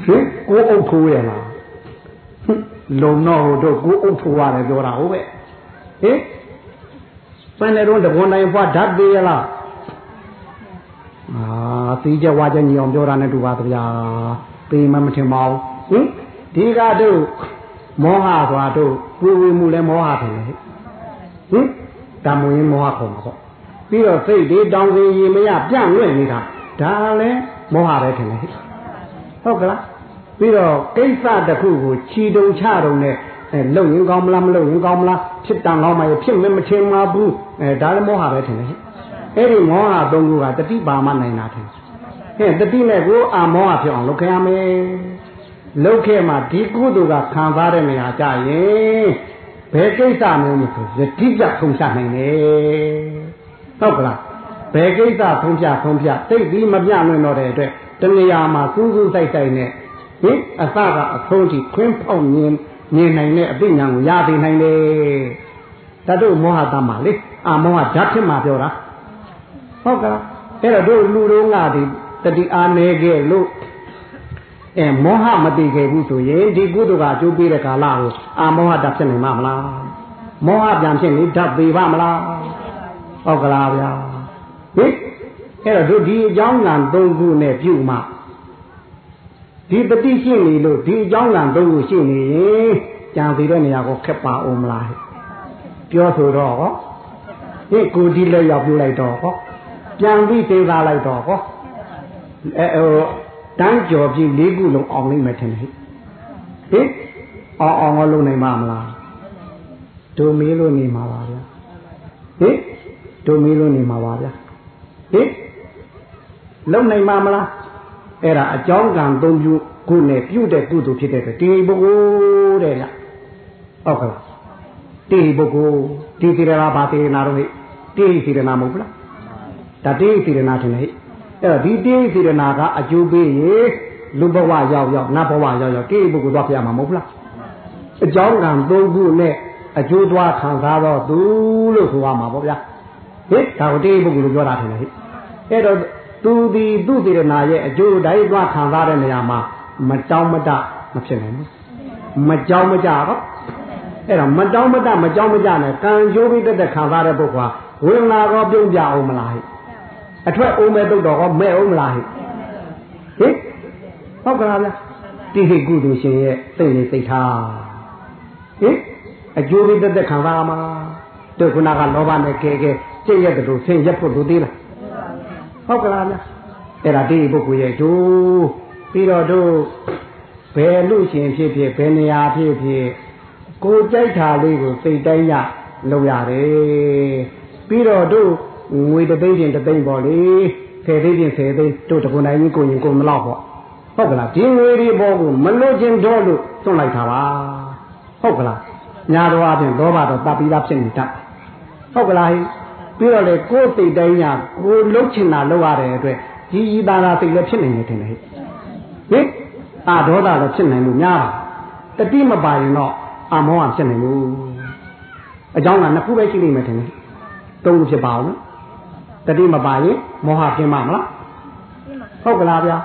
ဟင်ကိုအုပ်ထိုးရလား လုံတော့တို့ကိုအုပ်ထိုးရတယ်ပြောတာဟုတ်ပဲဟင်ပန်းတဲ့တော့တကွန်တိုင်းဖွာဓာတ်သေးရလားအာသီးကြဝါကြညီအောင်ပြောတာနဲ့တူပါဗျာပေမမထင်ပါဘူးဟင်ဒီကတို့မောဟဆိုတာတို့ပူဝေမှုလဲမောဟတယ်လေဟင်တမွေးမောဟခေါ်မှာပေါ့ပြီးတော့စိတ်တွေတောင်းစင်ရင်မရပြန့်လွင့်နေတာဒါလည်းမောဟပဲထင်တယ်ဟုတ်ကလား ပြီးတော့ကိစ္စတစ်ခုကိုခြီတုံချတုံနဲ့အဲလုံရင်ကောင်းမလားမလုံရင်ကောင်းမလားဖြစ်တန်ကောင်းမှရဖြစ်မမထင်ပါဘူးအဲဒါလည်းမောဟပဲထင်တယ်အဲ့ဒီမောဟသုံးခုကတတိပါမနိုင်တာထင်ဟဲ့တတိနဲ့ကိုအာမောဟဖြစ်အောင်လုပ်ခဲ့ရမယ်လုပ်ခဲ့မှဒီကုသိုလ်ကခံစားတဲ့နေရာကြရင်ဘယ်ကိစ္စမျိုးမဆိုယတိပြထုံချနိုင်တယ်ဟုတ်ကလားဘယ်ကိစ္စထုံးပြထုံးပြတိတ်ပြီးမပြနိုင်တော့တဲ့အတွက်တနေရာမှာစူးစူးတိုက်တိုက်နဲ့ ဟင်အစကအဆုံးထိခွင်းဖောက်မြင်မြင်နိုင်တဲ့အသိဉာဏ်ကိုရသိနိုင်တယ်တတို့မောဟတမ်းပါလေအာမောဟဓာတ်ဖြစ်မှာပြောတာဟုတ်ကလားအဲ့တော့တို့လူတို့ငါဒီတတိအားနေခဲ့လို့အဲမောဟမတည်ခဲ့ဘူးဆိုရင်ဒီကုသိုလ်ကအကျိုးပေးတဲ့ကာလကိုအာမောဟဓာတ်ဖြစ်နိုင်မှာမလားမောဟပြန်ဖြစ်နေဓာတ်သေးပါမလားဟုတ်ကလားဗျာဟင်အဲ့တော့တို့ဒီအကြောင်းကံ၃ခုနဲ့ပြုမှ ဒီတတိရှိနေလို့ဒီအကြောင်းကံ၃ခုရှိနေရင်ကြံစီတဲ့နေရာကိုခက်ပါအောင်မလားပြောဆိုတော့ဟောဒီကိုဒီလက်ရောက်ပြလိုက်တော့ဟောပြန်ပြီးသေးသားလိုက်တော့ဟောအဲဟိုတန်းကြော်ပြီးလေးခုလုံးအောင်နိုင်မယ်ထင်တယ်ဟိဟိအောင်အောင်လုံးနိုင်မှာမလားတို့မေးလို့နေမှာပါဗျာဟိတို့မေးလို့နေမှာပါဗျာဟိလုံနိုင်မှာမလား အဲ့ဒါအကြောင်းကံသုံးပြုခုနဲ့ပြုတဲ့ကုသိုလ်ဖြစ်တဲ့အတွက်ဒီပုဂ္ဂိုလ်တဲ့ဗျဟုတ်ကလားတိပုဂ္ဂိုလ်ဒီသီရနာဘာသီရနာတော့ဟိတိသီရနာမဟုတ်ဘူးလားဒါတိသီရနာထင်တယ်ဟိအဲ့တော့ဒီတိသီရနာကအကျိုးပေးရေလူဘဝရောက်ရောက်နတ်ဘဝရောက်ရောက်တိပုဂ္ဂိုလ်သွားပြမှာမဟုတ်ဘူးလားအကြောင်းကံသုံးခုနဲ့အကျိုးသွားခံစားတော့သူလို့ဆိုရမှာပေါ့ဗျာဟိဒါကိုတိပုဂ္ဂိုလ်လို့ပြောတာထင်တယ်ဟိအဲ့တော့ သူဒီသူသေရနာရဲ့အကျိုးတိုင်းသွားခံစားတဲ့နေရာမှာမတောင်းမတမဖြစ်နိုင်ဘူးမကြောင်းမကြတော့အဲ့တော့မတောင်းမတမကြောင်းမကြနဲ့ကံကျိုးပြီးတက်တက်ခံစားတဲ့ပုဂ္ဂိုလ်ကဝေဒနာကောပြုံးကြအောင်မလားဟိအထွက်အောင်မဲ့တုတ်တော်ကောမဲ့အောင်မလားဟိဟိဟုတ်ကလားဗျတိဟိကုသိုလ်ရှင်ရဲ့စိတ်လေးစိတ်ထားဟိအကျိုးပြီးတက်တက်ခံစားမှာတို့ခုနကလောဘနဲ့ကဲကဲစိတ်ရက်တူဆင်းရက်ဖို့လိုသေးလား ဟုတ်ကလားဗျအဲ့ဒါတိပုဂ္ဂိုလ်ရဲ့ကျိုးပြီးတော့တို့ဘယ်လူရှင်ဖြစ်ဖြစ်ဘယ်နေရာဖြစ်ဖြစ်ကိုကြိုက်တာလေးကိုစိတ်တိုင်းရလုပ်ရတယ်ပြီးတော့တို့ငွေတသိန်းချင်းတသိန်းပေါ့လေဆယ်သိန်းချင်းဆယ်သိန်းတို့တကွန်တိုင်းကြီးကိုရင်ကိုမလောက်ပေါ့ဟုတ်ကလားဒီငွေဒီဘောကိုမလွတ်ချင်းတော့လို့သွန့်လိုက်တာပါဟုတ်ကလားညာတော်အပြင်လောဘတော့တပ်ပြီးသားဖြစ်နေတတ်ဟုတ်ကလား ပြီးတော့လေကိုယ်စိတ်တိုင်းညာကိုလှုပ်ချင်တာလှုပ်ရတဲ့အတွက်ကြီးကြီးသားသားစိတ်လည်းဖြစ်နေတယ်ထင်တယ်ဟဲ့ဟင်အာဒေါသလည်းဖြစ်နိုင်လို့များတာတတိမပါရင်တော့အာမောဟဖြစ်နိုင်ဘူးအကြောင်းကနှစ်ခုပဲရှိလိမ့်မယ်ထင်တယ်သုံးခုဖြစ်ပါအောင်တတိမပါရင်မောဟဖြစ်မှာမလားဟုတ်ကလားဗျာ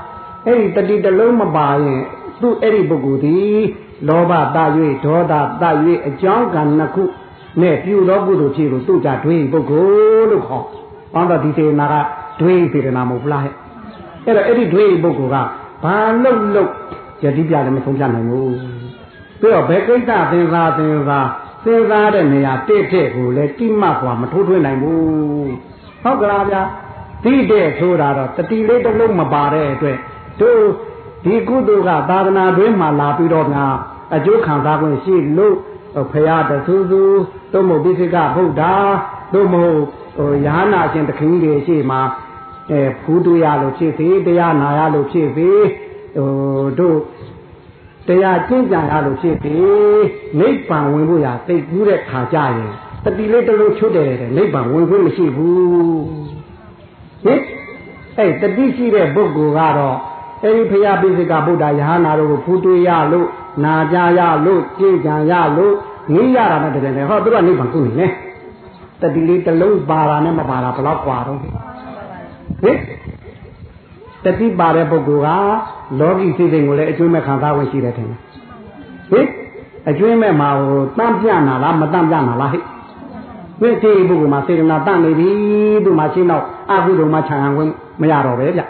အဲ့ဒီတတိတလုံးမပါရင်သူ့အဲ့ဒီပုဂ္ဂိုလ်ဒီလောဘတ၍ဒေါသတ၍အကြောင်းကနှစ်ခု နဲ့ပြုသောကုသိုလ်ဖြစ်ကိုသူ့ကြတွေးပုဂ္ဂိုလ်လို့ခေါ်။ဘာလို့ဒီစေနာကတွေးစေနာမဟုတ်လားဟဲ့။အဲ့တော့အဲ့ဒီတွေးပုဂ္ဂိုလ်ကဘာလို့လို့ယတိပြလည်းမဆုံးပြနိုင်ဘူး။ပြီးတော့ဘယ်ကိစ္စသင်္သာသင်္သာစဉ်းစားတဲ့နေရာတိတ်တဲ့ကိုလည်းတိမကွာမထိုးထွင်းနိုင်ဘူး။ဟုတ်ကလားဗျာ။တိတဲ့ဆိုတာတော့တတိလေးတစ်လုံးမပါတဲ့အတွက်တို့ဒီကုသိုလ်ကသာသနာတွင်းမှာလာပြီးတော့များအကျိုးခံစားခွင့်ရှိလို့ ဖရာတဆူဆူသို့မဟုတ်ပိစိကဗုဒ္ဓသို့မဟုတ်ဟိုယာနာရှင်တခင်ကြီးတွေရှိမှာအဲဖူးတူရလို့ဖြစ်စေတရားနာရလို့ဖြစ်စေဟိုတို့တရားကျင့်ကြံရလို့ဖြစ်စေနိဗ္ဗာန်ဝင်ဖို့ရသိကူးတဲ့ခါကြရင်တတိလေးတစ်လုံးချွတ်တယ်တဲ့နိဗ္ဗာန်ဝင်ခွင့်မရှိဘူးဟင်အဲ့တတိရှိတဲ့ပုဂ္ဂိုလ်ကတော့အဲဒီဖရာပိစိကဗုဒ္ဓယဟနာတို့ကိုဖူးတွေ့ရလို့ နာကြရလို့ကြင်ကြံရလို့နေရတာနဲ့တကယ်နဲ့ဟောသူကနိဗ္ဗာန်ကိုနေတတိလေးတစ်လုံးပါတာနဲ့မပါတာဘယ်တော့กว่าတော့ဟင်တတိပါတဲ့ပုဂ္ဂိုလ်ကလောကီစိတ်စိတ်ကိုလည်းအကျွမ်းမဲ့ခံစားဝင်ရှိတယ်ထင်တယ်ဟင်အကျွမ်းမဲ့မှာဟိုတန့်ပြနာလားမတန့်ပြနာလားဟဲ့ဝိသေပုဂ္ဂိုလ်မှာစေတနာတန့်နေပြီသူမှရှင်းတော့အကုသိုလ်မှခြံရံခွင့်မရတော့ပဲဗျ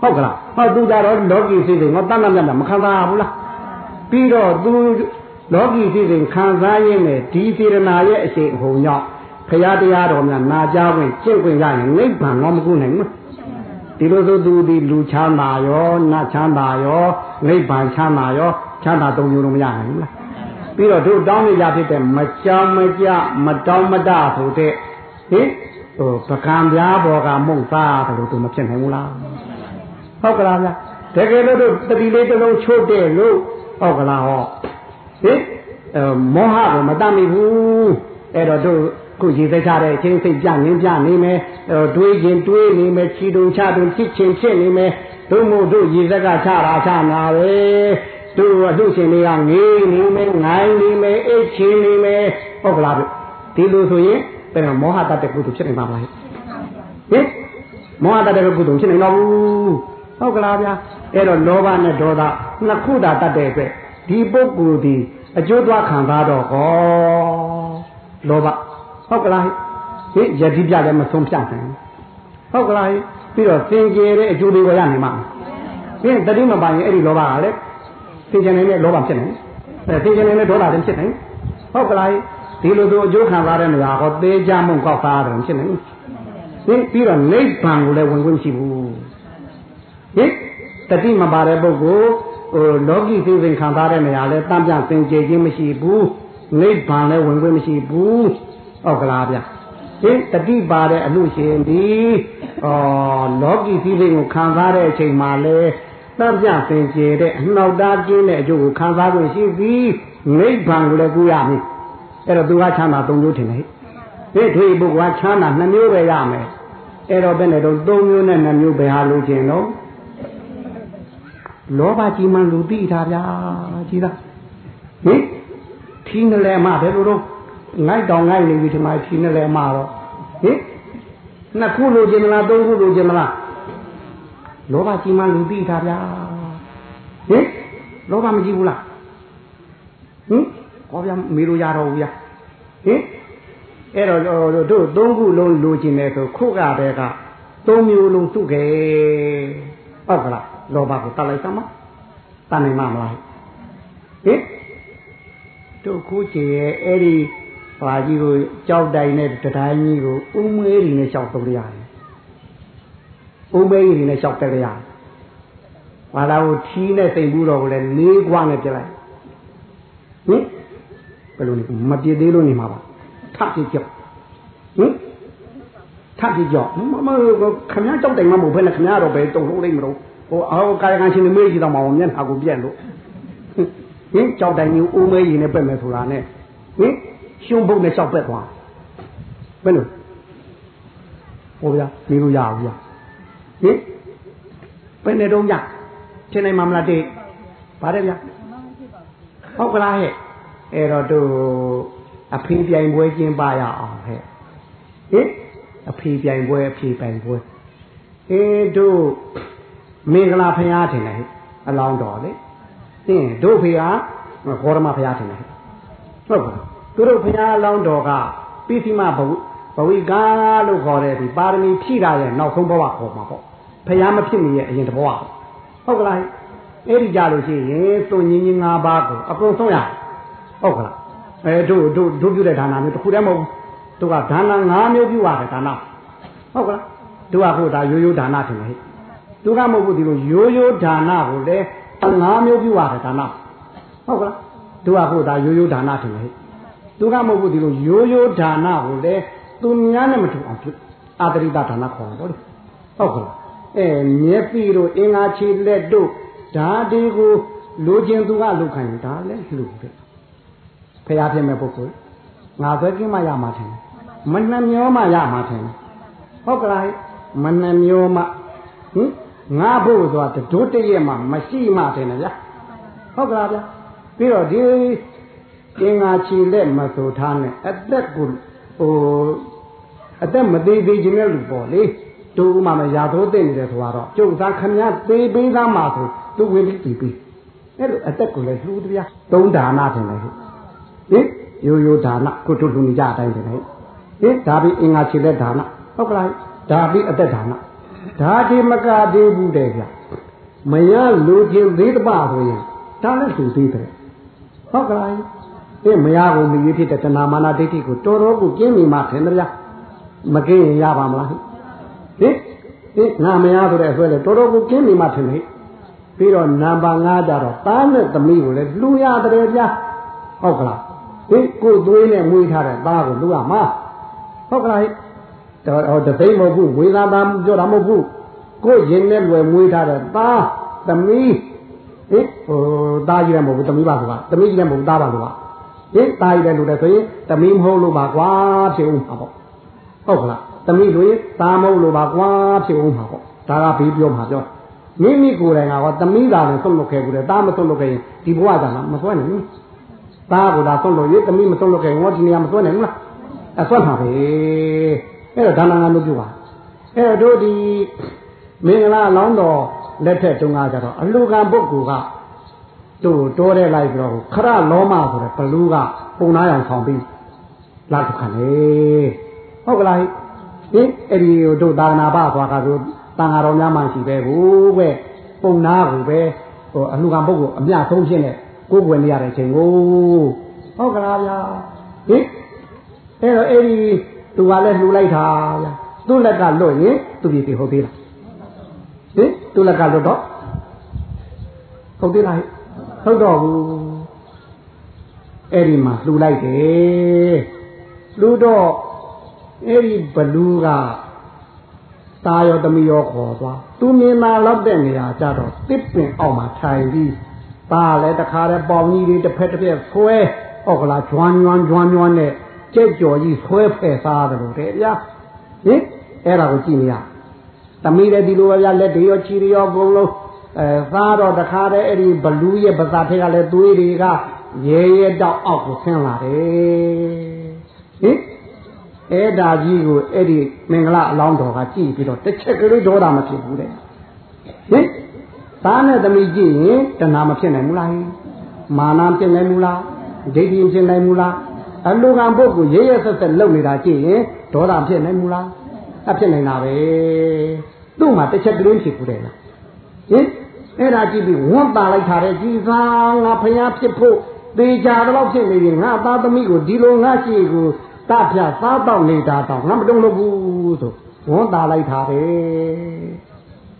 ဟုတ်ကလားဟောသူကြတော့လောကီစိတ်စိတ်ငေါတန့်တန့်ပြမခံစားဘူးလား ပြီးတော့သူလောကီစိတ်စိတ်ခံစားရင်းနဲ့ဒီစေတနာရဲ့အရှိန်အဟုန်ကြောင့်ဖရာတရားတော်များနာကြားခွင့်ကျင့်ခွင့်ရရင်နိဗ္ဗာန်တော့မကူနိုင်ဘူးဒီလိုဆိုသူဒီလူချမ်းသာရောနတ်ချမ်းသာရောနိဗ္ဗာန်ချမ်းသာရောချမ်းသာသုံးမျိုးလုံးမရနိုင်ဘူးလားပြီးတော့တို့တောင်းနေကြဖြစ်တဲ့မကြောင်မကြမတောင်းမတဆိုတဲ့ဟင်ဟိုပကံပြားဘောကမုံစားတယ်လို့သူမဖြစ်နိုင်ဘူးလားဟုတ်ကလားဗျတကယ်လို့တို့တတိလေးတစ်လုံးချို့တဲ့လို့ ဟုတ်ကလားဟောဟင်မောဟကိုမတတ်မိဘူးအဲ့တော့တို့ခုရည်သက်ကြတဲ့အချင်းစိတ်ပြနေပြနေမယ်တွေးခြင်းတွေးနေမယ်ချီတုံချတုံဖြစ်ခြင်းဖြစ်နေမယ်တို့မို့တို့ရည်သက်ကချတာချနာပဲတို့အလှရှင်တွေကငေးနေမယ်ငိုင်းနေမယ်အိတ်ချင်းနေမယ်ဟုတ်ကလားဒီလိုဆိုရင်ဘယ်တော့မောဟတတ်တဲ့ကုသိုလ်ဖြစ်နေမှာမလားဟင်မောဟတတ်တဲ့ကုသိုလ်ဖြစ်နေတော့ဘူး ဟုတ်ကလားဗျာအဲ့တော့လောဘနဲ့ဒေါသနှစ်ခုသာတတ်တဲ့အတွက်ဒီပုဂ္ဂိုလ်ဒီအကျိုးသွားခံစားတော့ဟောလောဘဟုတ်ကလားဟိယတိပြလည်းမဆုံးဖြတ်နိုင်ဟုတ်ကလားဟိပြီးတော့သင်ကျေတဲ့အကျိုးတွေကိုရနိုင်မှာဟင်းတတိမပိုင်ရင်အဲ့ဒီလောဘကလည်းသင်္ကြန်နေတဲ့လောဘဖြစ်နေတယ်သင်္ကြန်နေတဲ့ဒေါသလည်းဖြစ်နေဟုတ်ကလားဒီလိုဆိုအကျိုးခံစားတဲ့နေရာဟောသေးကြမုံကောက်စားတယ်ဖြစ်နေဟင်းပြီးတော့နိဗ္ဗာန်ကိုလည်းဝင်ခွင့်ရှိဘူး ဟင်တတိမပါတဲ့ပုဂ္ဂိုလ်ဟိုလောကီသိသိခံစားတဲ့နေရာလဲတန့်ပြသင်ကျေခြင်းမရှိဘူးနိဗ္ဗာန်လည်းဝင်ခွင့်မရှိဘူးဟုတ်ကလားဗျဟင်တတိပါတဲ့အမှုရှင်ဒီဩလောကီသိသိကိုခံစားတဲ့အချိန်မှာလဲတန့်ပြသင်ကျေတဲ့အနှောက်တားခြင်းတဲ့အကျိုးကိုခံစားခွင့်ရှိပြီးနိဗ္ဗာန်ကိုလည်းကူရမည်အဲ့တော့သူကချမ်းသာ၃မျိုးထင်တယ်ဟဲ့ဒီပုဂ္ဂိုလ်ကချမ်းသာ2မျိုးပဲရမယ်အဲ့တော့ဘယ်နဲ့တော့၃မျိုးနဲ့2မျိုးပဲဟာလို့ခြင်းတော့ လောဘကြီးမှလူသိတာဗျာကြီးသားဟင်ထီးနလဲမှဘယ်လိုတော့ငိုက်တောင်ငိုက်နေပြီဒီမှာထီးနလဲမှတော့ဟင်နှစ်ခုလိုချင်မလားသုံးခုလိုချင်မလားလောဘကြီးမှလူသိတာဗျာဟင်လောဘမကြီးဘူးလားဟင်ဟောဗျာမေးလို့ရတော့ဘူးဗျာဟင်အဲ့တော့တို့သုံးခုလုံးလိုချင်တယ်ဆိုခုကတည်းကသုံးမျိုးလုံးစုခဲ့ဟုတ်ကလား လောဘကိုတတ်လိုက်စမ်းမတတ်နိုင်မှာမလားဟင်တို့ခုချေရဲ့အဲ့ဒီဘာကြီးကိုကြောက်တိုင်တဲ့တိုင်းကြီးကိုဥမဲရီနဲ့ရှောက်သုံးရတယ်ဥမဲရီနဲ့ရှောက်တက်ရတယ်ဘာလာကိုထီးနဲ့စိတ်ဘူးတော့ကိုလည်းလေးကွာနဲ့ပြလိုက်ဟင်ဘယ်လိုလဲမပြည့်သေးလို့နေမှာပါထပြကြောက်ဟင်ထပြကြောက်မမခမည်းကြောက်တိုင်မှမဟုတ်ဘဲနဲ့ခမည်းတော့ပဲတုံလို့လိမ့်မလို့ ဟိုအော်ကာယကံရှင်မေးကြည့်တော့မအောင်မျက်နှာကိုပြက်လို့ဟင်ကြောက်တိုင်ကြီးအိုးမဲရင်နဲ့ပက်မယ်ဆိုတာနဲ့ဟင်ရှုံးပုတ်နဲ့ရှောက်ပက်သွားဘယ်လိုဟိုဗျာနေလို့ရအောင်ဗျာဟင်ဘယ်နဲ့တော့ညထင်နိုင်မှာမလားတဲ့ဗါတယ်ဗျာဟုတ်ကလားဟဲ့အဲ့တော့တို့အဖေပြိုင်ပွဲကျင်းပရအောင်ဟဲ့ဟင်အဖေပြိုင်ပွဲအဖေပြိုင်ပွဲအေးတို့ မင်္ဂလာဖရာထင်တယ်အလောင်းတော်လေသင်တို့ဖေကဂေါရမဖရာထင်တယ်ဟုတ်ပါသူတို့ဖရာအလောင်းတော်ကပိသိမဘဝဘဝိကာလို့ခေါ်တဲ့ဒီပါရမီဖြည့်တာရဲ့နောက်ဆုံးဘဝခေါ်မှာပေါ့ဖရာမဖြစ်နေရဲ့အရင်တဘဝဟုတ်ကလားအဲ့ဒီကြလို့ရှိရင်သွန်ញင်းကြီး၅ပါးကိုအကုန်ဆုံးရတယ်ဟုတ်ကလားအဲတို့တို့တို့ပြုတဲ့ဒါနမျိုးတစ်ခုတည်းမဟုတ်ဘူးတို့ကဒါန၅မျိုးပြုရတယ်ဒါနဟုတ်ကလားတို့ကဟိုဒါရိုးရိုးဒါနထင်တယ်ဟ သူကမဟုတ်ဘူးဒီလိုရိုးရိုးဒါနကိုလေငါးမျိုးပြုရတယ်ဒါနဟုတ်ကလားသူကဟုတ်ဒါရိုးရိုးဒါနထင်တယ်သူကမဟုတ်ဘူးဒီလိုရိုးရိုးဒါနကိုလေသူများနဲ့မတူအောင်ပြုအာတရိတဒါနခေါ်တယ်ဟုတ်ကလားအဲမျက်ပြီတို့အင်္ဂါခြေလက်တို့ဒါဒီကိုလိုချင်သူကလိုခိုင်းဒါလည်းလှူတယ်ဖះဖြစ်မဲ့ပုဂ္ဂိုလ်ငါဆွဲကင်းမှရမှာထင်မနှမျောမှရမှာထင်ဟုတ်ကလားမနှမျောမှဟင် ငါဖို့ဆိုတာဒုတရက်မှမရှိမှထင်တယ်ဗျာဟုတ်ကလားဗျာပြီးတော့ဒီအင်္ဂါခြေလက်မဆိုထားနဲ့အသက်ကိုဟိုအသက်မသေးသေးခြင်းတဲ့လူပေါ့လေတူဥမာမရာသိုးသိနေတယ်ဆိုတော့ကျုပ်သားခမည်းသေးပေးသားမှာဆိုသူဝင်ပြီးပြီးပြီးအဲ့လိုအသက်ကိုလည်းလှူတရားသုံးဒါနထင်တယ်ဟင်ရိုးရိုးဒါနကိုတို့လူနေကြအတိုင်းတယ်ဟင်ဒါပြီးအင်္ဂါခြေလက်ဒါနဟုတ်ကလားဒါပြီးအသက်ဒါန ဒါဒီမကသေးဘူးတဲ့ဗျမရလူချင်းသေးတပဆိုရင်ဒါလည်းသူသေးတယ်ဟုတ်ကလားအေးမရဘူးမိဖြစ်တဲ့တဏမာနာဒိဋ္ဌိကိုတော်တော်ကိုကျင်းမိမှထင်တယ်ဗျမကင်းရင်ရပါမလားဟင်ဟင်ငါမရဆိုတဲ့အဆွဲလေတော်တော်ကိုကျင်းမိမှထင်တယ်ပြီးတော့နံပါတ်5ကြတော့သားနဲ့သမီးကိုလည်းလူရတယ်ဗျဟုတ်ကလားဟင်ကိုသွေးနဲ့မွေးထားတဲ့သားကိုလူရမှာဟုတ်ကလား တော့တသိမဟုတ်ဘူးဝေသာသားပြောတာမဟုတ်ဘူးကိုရင်နဲ့လွယ်မွေးထားတဲ့သားသမီးဟင်ဟိုသားကြီးလည်းမဟုတ်ဘူးသမီးပါကွာသမီးကြီးလည်းမဟုတ်သားပါလို့ပါဟင်သားကြီးလည်းလို့တယ်ဆိုရင်သမီးမဟုတ်လို့ပါကွာဖြစ်ဦးမှာပေါ့ဟုတ်ကလားသမီးလို့သားမဟုတ်လို့ပါကွာဖြစ်ဦးမှာပေါ့ဒါကဘေးပြောမှာပြောမိမိကိုယ်တိုင်ကတော့သမီးသာလည်းဆုံးလုပ်ခဲ့ဘူးလေသားမဆုံးလုပ်ခဲ့ရင်ဒီဘဝကမှမဆွဲနိုင်ဘူးသားကဒါဆုံးလို့ရေးသမီးမဆုံးလုပ်ခဲ့ရင်ငေါဒီနေရာမဆွဲနိုင်ဘူးလားအဆွဲမှာပဲ အဲ့တော့ဒါနငါတို့ပြုပါအဲ့တော့တို့ဒီမင်္ဂလာအလောင်းတော်လက်ထက်တုန်းကကြတော့အလူကံပုဂ္ဂိုလ်ကတို့တိုးတဲ့လိုက်ပြီးတော့ခရလောမဆိုတဲ့ဘလူးကပုံနာအောင်ဆောင်ပြီးလာထုတ်ခံလေဟုတ်ကလားဟင်အဲ့ဒီတို့သာနာပသွားကဆိုတန်ဃာတော်များမှရှိပဲဘူးပဲပုံနာကိုပဲဟိုအလူကံပုဂ္ဂိုလ်အမြတ်ဆုံးဖြစ်နေကိုယ်ွယ်နေရတဲ့ချိန်ကိုဟုတ်ကလားဗျာဟင်အဲ့တော့အဲ့ဒီ သူကလည်းလှူလိုက်တာဗျာသူ့လက်ကလွတ်ရင်သူ့ပြည်ပြည်ဟုတ်သေးလားဟင်သူ့လက်ကလွတ်တော့ဟုတ်သေးလားဟုတ်တော့ဘူးအဲ့ဒီမှာလှူလိုက်တယ်လှူတော့အဲ့ဒီဘလူးကသားရောသမီးရောခေါ်သွားသူမြင်လာလောက်တဲ့နေရာကြတော့တစ်ပင်အောက်မှာထိုင်ပြီးပါလဲတခါတည်းပေါင်ကြီးတွေတစ်ဖက်တစ်ဖက်ဆွဲအောက်ကလာဂျွမ်းဂျွမ်းဂျွမ်းဂျွမ်းနဲ့ ကြက်ကြော်ကြီးဆွဲဖဲ့စားတယ်လို့တဲ့ဗျာဟင်အဲ့ဒါကိုကြည့်နေရသမီးလည်းဒီလိုပဲဗျာလက်တွေရောခြေတွေရောအကုန်လုံးအဲသားတော့တခါတည်းအဲ့ဒီဘလူးရဲ့ပါးစာထက်ကလည်းသွေးတွေကရဲရဲတောက်အောက်ကိုဆင်းလာတယ်ဟင်အဲ့ဒါကြီးကိုအဲ့ဒီမင်္ဂလာအလောင်းတော်ကကြည့်ပြီးတော့တစ်ချက်ကလေးဒေါတာမဖြစ်ဘူးတဲ့ဟင်သားနဲ့သမီးကြည့်ရင်တဏှာမဖြစ်နိုင်ဘူးလားမာနဖြစ်နိုင်ဘူးလားဒိဋ္ဌိဖြစ်နိုင်ဘူးလား အလူကံပုဂ္ဂိုလ်ရဲရဲဆက်ဆက်လုပ်နေတာကြည့်ရင်ဒေါသဖြစ်နိုင်ဘူးလားအဖြစ်နိုင်တာပဲသူ့မှာတစ်ချက်ကလေးဖြစ်ဘူးတဲ့လားဟင်အဲ့ဒါကြည့်ပြီးဝန်းပါလိုက်တာတဲ့ကြည်သာငါဖျားဖြစ်ဖို့သေချာတော့ဖြစ်နေရင်ငါသားသမီးကိုဒီလိုငါရှိကိုတပြသားတော့နေတာတော့ငါမတုံ့လို့ဘူးဆိုဝန်းတာလိုက်တာပဲ